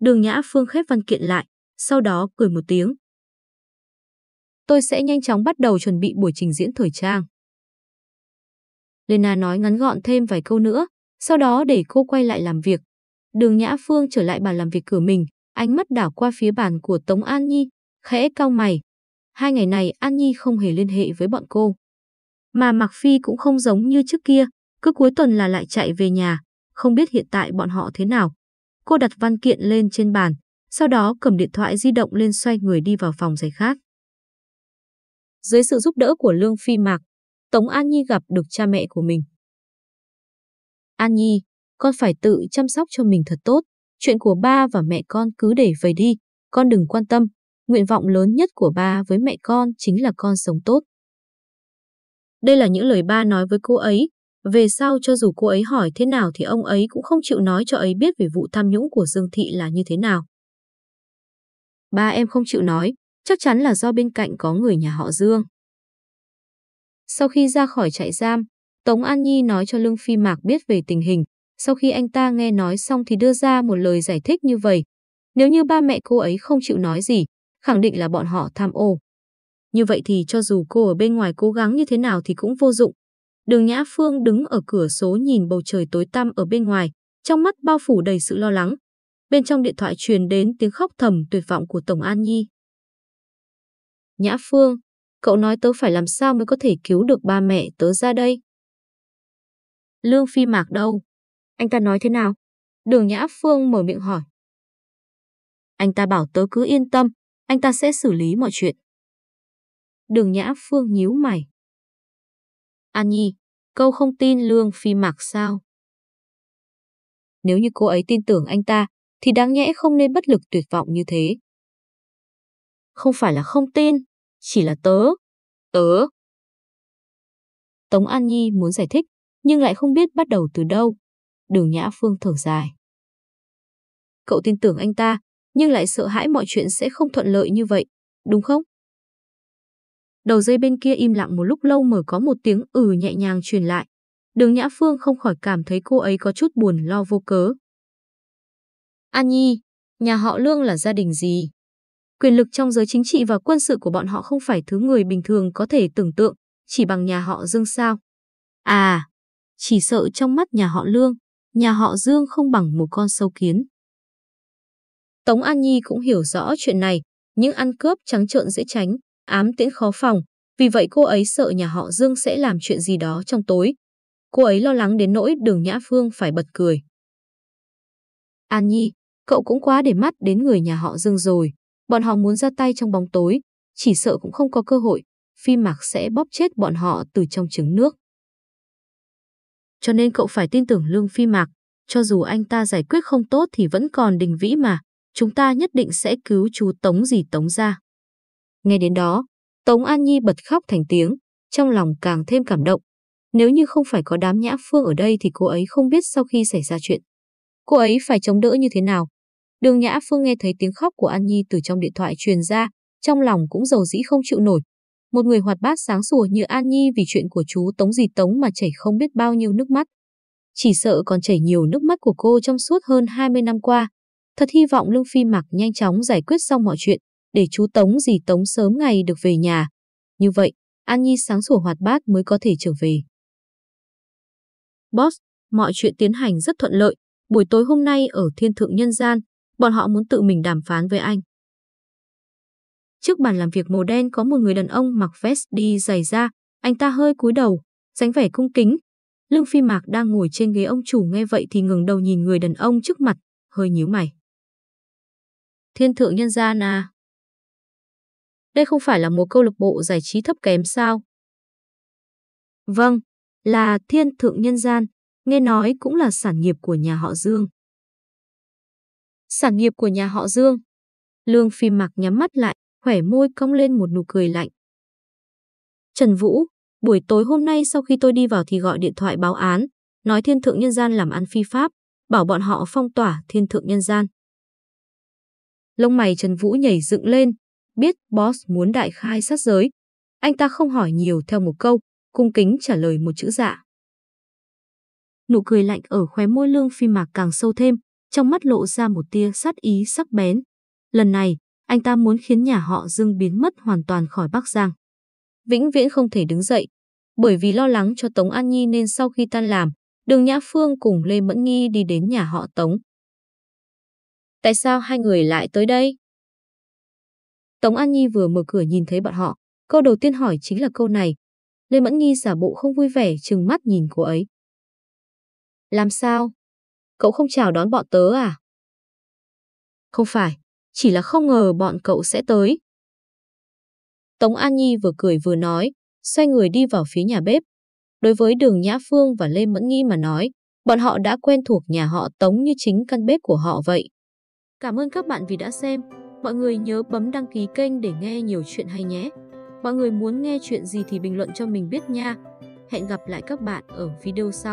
Đường Nhã Phương khép văn kiện lại, sau đó cười một tiếng. Tôi sẽ nhanh chóng bắt đầu chuẩn bị buổi trình diễn thời trang. Lena nói ngắn gọn thêm vài câu nữa, sau đó để cô quay lại làm việc. Đường Nhã Phương trở lại bàn làm việc cửa mình, ánh mắt đảo qua phía bàn của Tống An Nhi, khẽ cau mày. Hai ngày này An Nhi không hề liên hệ với bọn cô. Mà Mạc Phi cũng không giống như trước kia, cứ cuối tuần là lại chạy về nhà, không biết hiện tại bọn họ thế nào. Cô đặt văn kiện lên trên bàn, sau đó cầm điện thoại di động lên xoay người đi vào phòng giày khác. Dưới sự giúp đỡ của Lương Phi Mạc, Tống An Nhi gặp được cha mẹ của mình. An Nhi, con phải tự chăm sóc cho mình thật tốt. Chuyện của ba và mẹ con cứ để vậy đi, con đừng quan tâm. Nguyện vọng lớn nhất của ba với mẹ con chính là con sống tốt. Đây là những lời ba nói với cô ấy. Về sau cho dù cô ấy hỏi thế nào thì ông ấy cũng không chịu nói cho ấy biết về vụ tham nhũng của Dương Thị là như thế nào. Ba em không chịu nói, chắc chắn là do bên cạnh có người nhà họ Dương. Sau khi ra khỏi trại giam, Tống An Nhi nói cho Lương Phi Mạc biết về tình hình. Sau khi anh ta nghe nói xong thì đưa ra một lời giải thích như vậy. Nếu như ba mẹ cô ấy không chịu nói gì, khẳng định là bọn họ tham ô. Như vậy thì cho dù cô ở bên ngoài cố gắng như thế nào thì cũng vô dụng. Đường Nhã Phương đứng ở cửa số nhìn bầu trời tối tăm ở bên ngoài, trong mắt bao phủ đầy sự lo lắng. Bên trong điện thoại truyền đến tiếng khóc thầm tuyệt vọng của Tổng An Nhi. Nhã Phương, cậu nói tớ phải làm sao mới có thể cứu được ba mẹ tớ ra đây? Lương Phi Mạc đâu? Anh ta nói thế nào? Đường Nhã Phương mở miệng hỏi. Anh ta bảo tớ cứ yên tâm, anh ta sẽ xử lý mọi chuyện. Đường Nhã Phương nhíu mày. An Nhi, câu không tin Lương Phi Mạc sao? Nếu như cô ấy tin tưởng anh ta, thì đáng nhẽ không nên bất lực tuyệt vọng như thế. Không phải là không tin, chỉ là tớ. Tớ. Tống An Nhi muốn giải thích, nhưng lại không biết bắt đầu từ đâu. Đường Nhã Phương thở dài. cậu tin tưởng anh ta, nhưng lại sợ hãi mọi chuyện sẽ không thuận lợi như vậy, đúng không? Đầu dây bên kia im lặng một lúc lâu mở có một tiếng ừ nhẹ nhàng truyền lại. Đường Nhã Phương không khỏi cảm thấy cô ấy có chút buồn lo vô cớ. An Nhi, nhà họ Lương là gia đình gì? Quyền lực trong giới chính trị và quân sự của bọn họ không phải thứ người bình thường có thể tưởng tượng, chỉ bằng nhà họ Dương sao? À, chỉ sợ trong mắt nhà họ Lương, nhà họ Dương không bằng một con sâu kiến. Tống An Nhi cũng hiểu rõ chuyện này, nhưng ăn cướp trắng trợn dễ tránh, ám tiễn khó phòng, vì vậy cô ấy sợ nhà họ Dương sẽ làm chuyện gì đó trong tối. Cô ấy lo lắng đến nỗi đường Nhã Phương phải bật cười. An Nhi, cậu cũng quá để mắt đến người nhà họ Dương rồi. Bọn họ muốn ra tay trong bóng tối, chỉ sợ cũng không có cơ hội. Phi Mạc sẽ bóp chết bọn họ từ trong trứng nước. Cho nên cậu phải tin tưởng Lương Phi Mạc, cho dù anh ta giải quyết không tốt thì vẫn còn đình vĩ mà, chúng ta nhất định sẽ cứu chú Tống gì Tống ra. Nghe đến đó, Tống An Nhi bật khóc thành tiếng, trong lòng càng thêm cảm động. Nếu như không phải có đám nhã phương ở đây thì cô ấy không biết sau khi xảy ra chuyện. Cô ấy phải chống đỡ như thế nào. Đường Nhã Phương nghe thấy tiếng khóc của An Nhi từ trong điện thoại truyền ra, trong lòng cũng dầu dĩ không chịu nổi. Một người hoạt bát sáng sủa như An Nhi vì chuyện của chú Tống gì Tống mà chảy không biết bao nhiêu nước mắt. Chỉ sợ còn chảy nhiều nước mắt của cô trong suốt hơn 20 năm qua. Thật hy vọng Lương Phi Mạc nhanh chóng giải quyết xong mọi chuyện để chú Tống gì Tống sớm ngày được về nhà. Như vậy, An Nhi sáng sủa hoạt bát mới có thể trở về. Boss, mọi chuyện tiến hành rất thuận lợi. Buổi tối hôm nay ở Thiên Thượng Nhân Gian, bọn họ muốn tự mình đàm phán với anh. Trước bàn làm việc màu đen có một người đàn ông mặc vest đi giày da, anh ta hơi cúi đầu, dáng vẻ cung kính. Lương Phi Mạc đang ngồi trên ghế ông chủ nghe vậy thì ngừng đầu nhìn người đàn ông trước mặt, hơi nhíu mày. Thiên Thượng Nhân Gian à? Đây không phải là một câu lạc bộ giải trí thấp kém sao? Vâng, là thiên thượng nhân gian, nghe nói cũng là sản nghiệp của nhà họ Dương. Sản nghiệp của nhà họ Dương. Lương Phi Mặc nhắm mắt lại, khỏe môi cong lên một nụ cười lạnh. Trần Vũ, buổi tối hôm nay sau khi tôi đi vào thì gọi điện thoại báo án, nói thiên thượng nhân gian làm ăn phi pháp, bảo bọn họ phong tỏa thiên thượng nhân gian. Lông mày Trần Vũ nhảy dựng lên, biết boss muốn đại khai sát giới. Anh ta không hỏi nhiều theo một câu, cung kính trả lời một chữ dạ. Nụ cười lạnh ở khóe môi lương phi mạc càng sâu thêm, trong mắt lộ ra một tia sát ý sắc bén. Lần này, anh ta muốn khiến nhà họ Dương biến mất hoàn toàn khỏi Bắc Giang. Vĩnh viễn không thể đứng dậy, bởi vì lo lắng cho Tống An Nhi nên sau khi tan làm, Đường Nhã Phương cùng Lê Mẫn Nghi đi đến nhà họ Tống. Tại sao hai người lại tới đây? Tống An Nhi vừa mở cửa nhìn thấy bọn họ, câu đầu tiên hỏi chính là câu này. Lê Mẫn Nghi giả bộ không vui vẻ trừng mắt nhìn cô ấy. Làm sao? Cậu không chào đón bọn tớ à? Không phải, chỉ là không ngờ bọn cậu sẽ tới. Tống An Nhi vừa cười vừa nói, xoay người đi vào phía nhà bếp. Đối với Đường Nhã Phương và Lê Mẫn Nghi mà nói, bọn họ đã quen thuộc nhà họ Tống như chính căn bếp của họ vậy. Cảm ơn các bạn vì đã xem. Mọi người nhớ bấm đăng ký kênh để nghe nhiều chuyện hay nhé. Mọi người muốn nghe chuyện gì thì bình luận cho mình biết nha. Hẹn gặp lại các bạn ở video sau.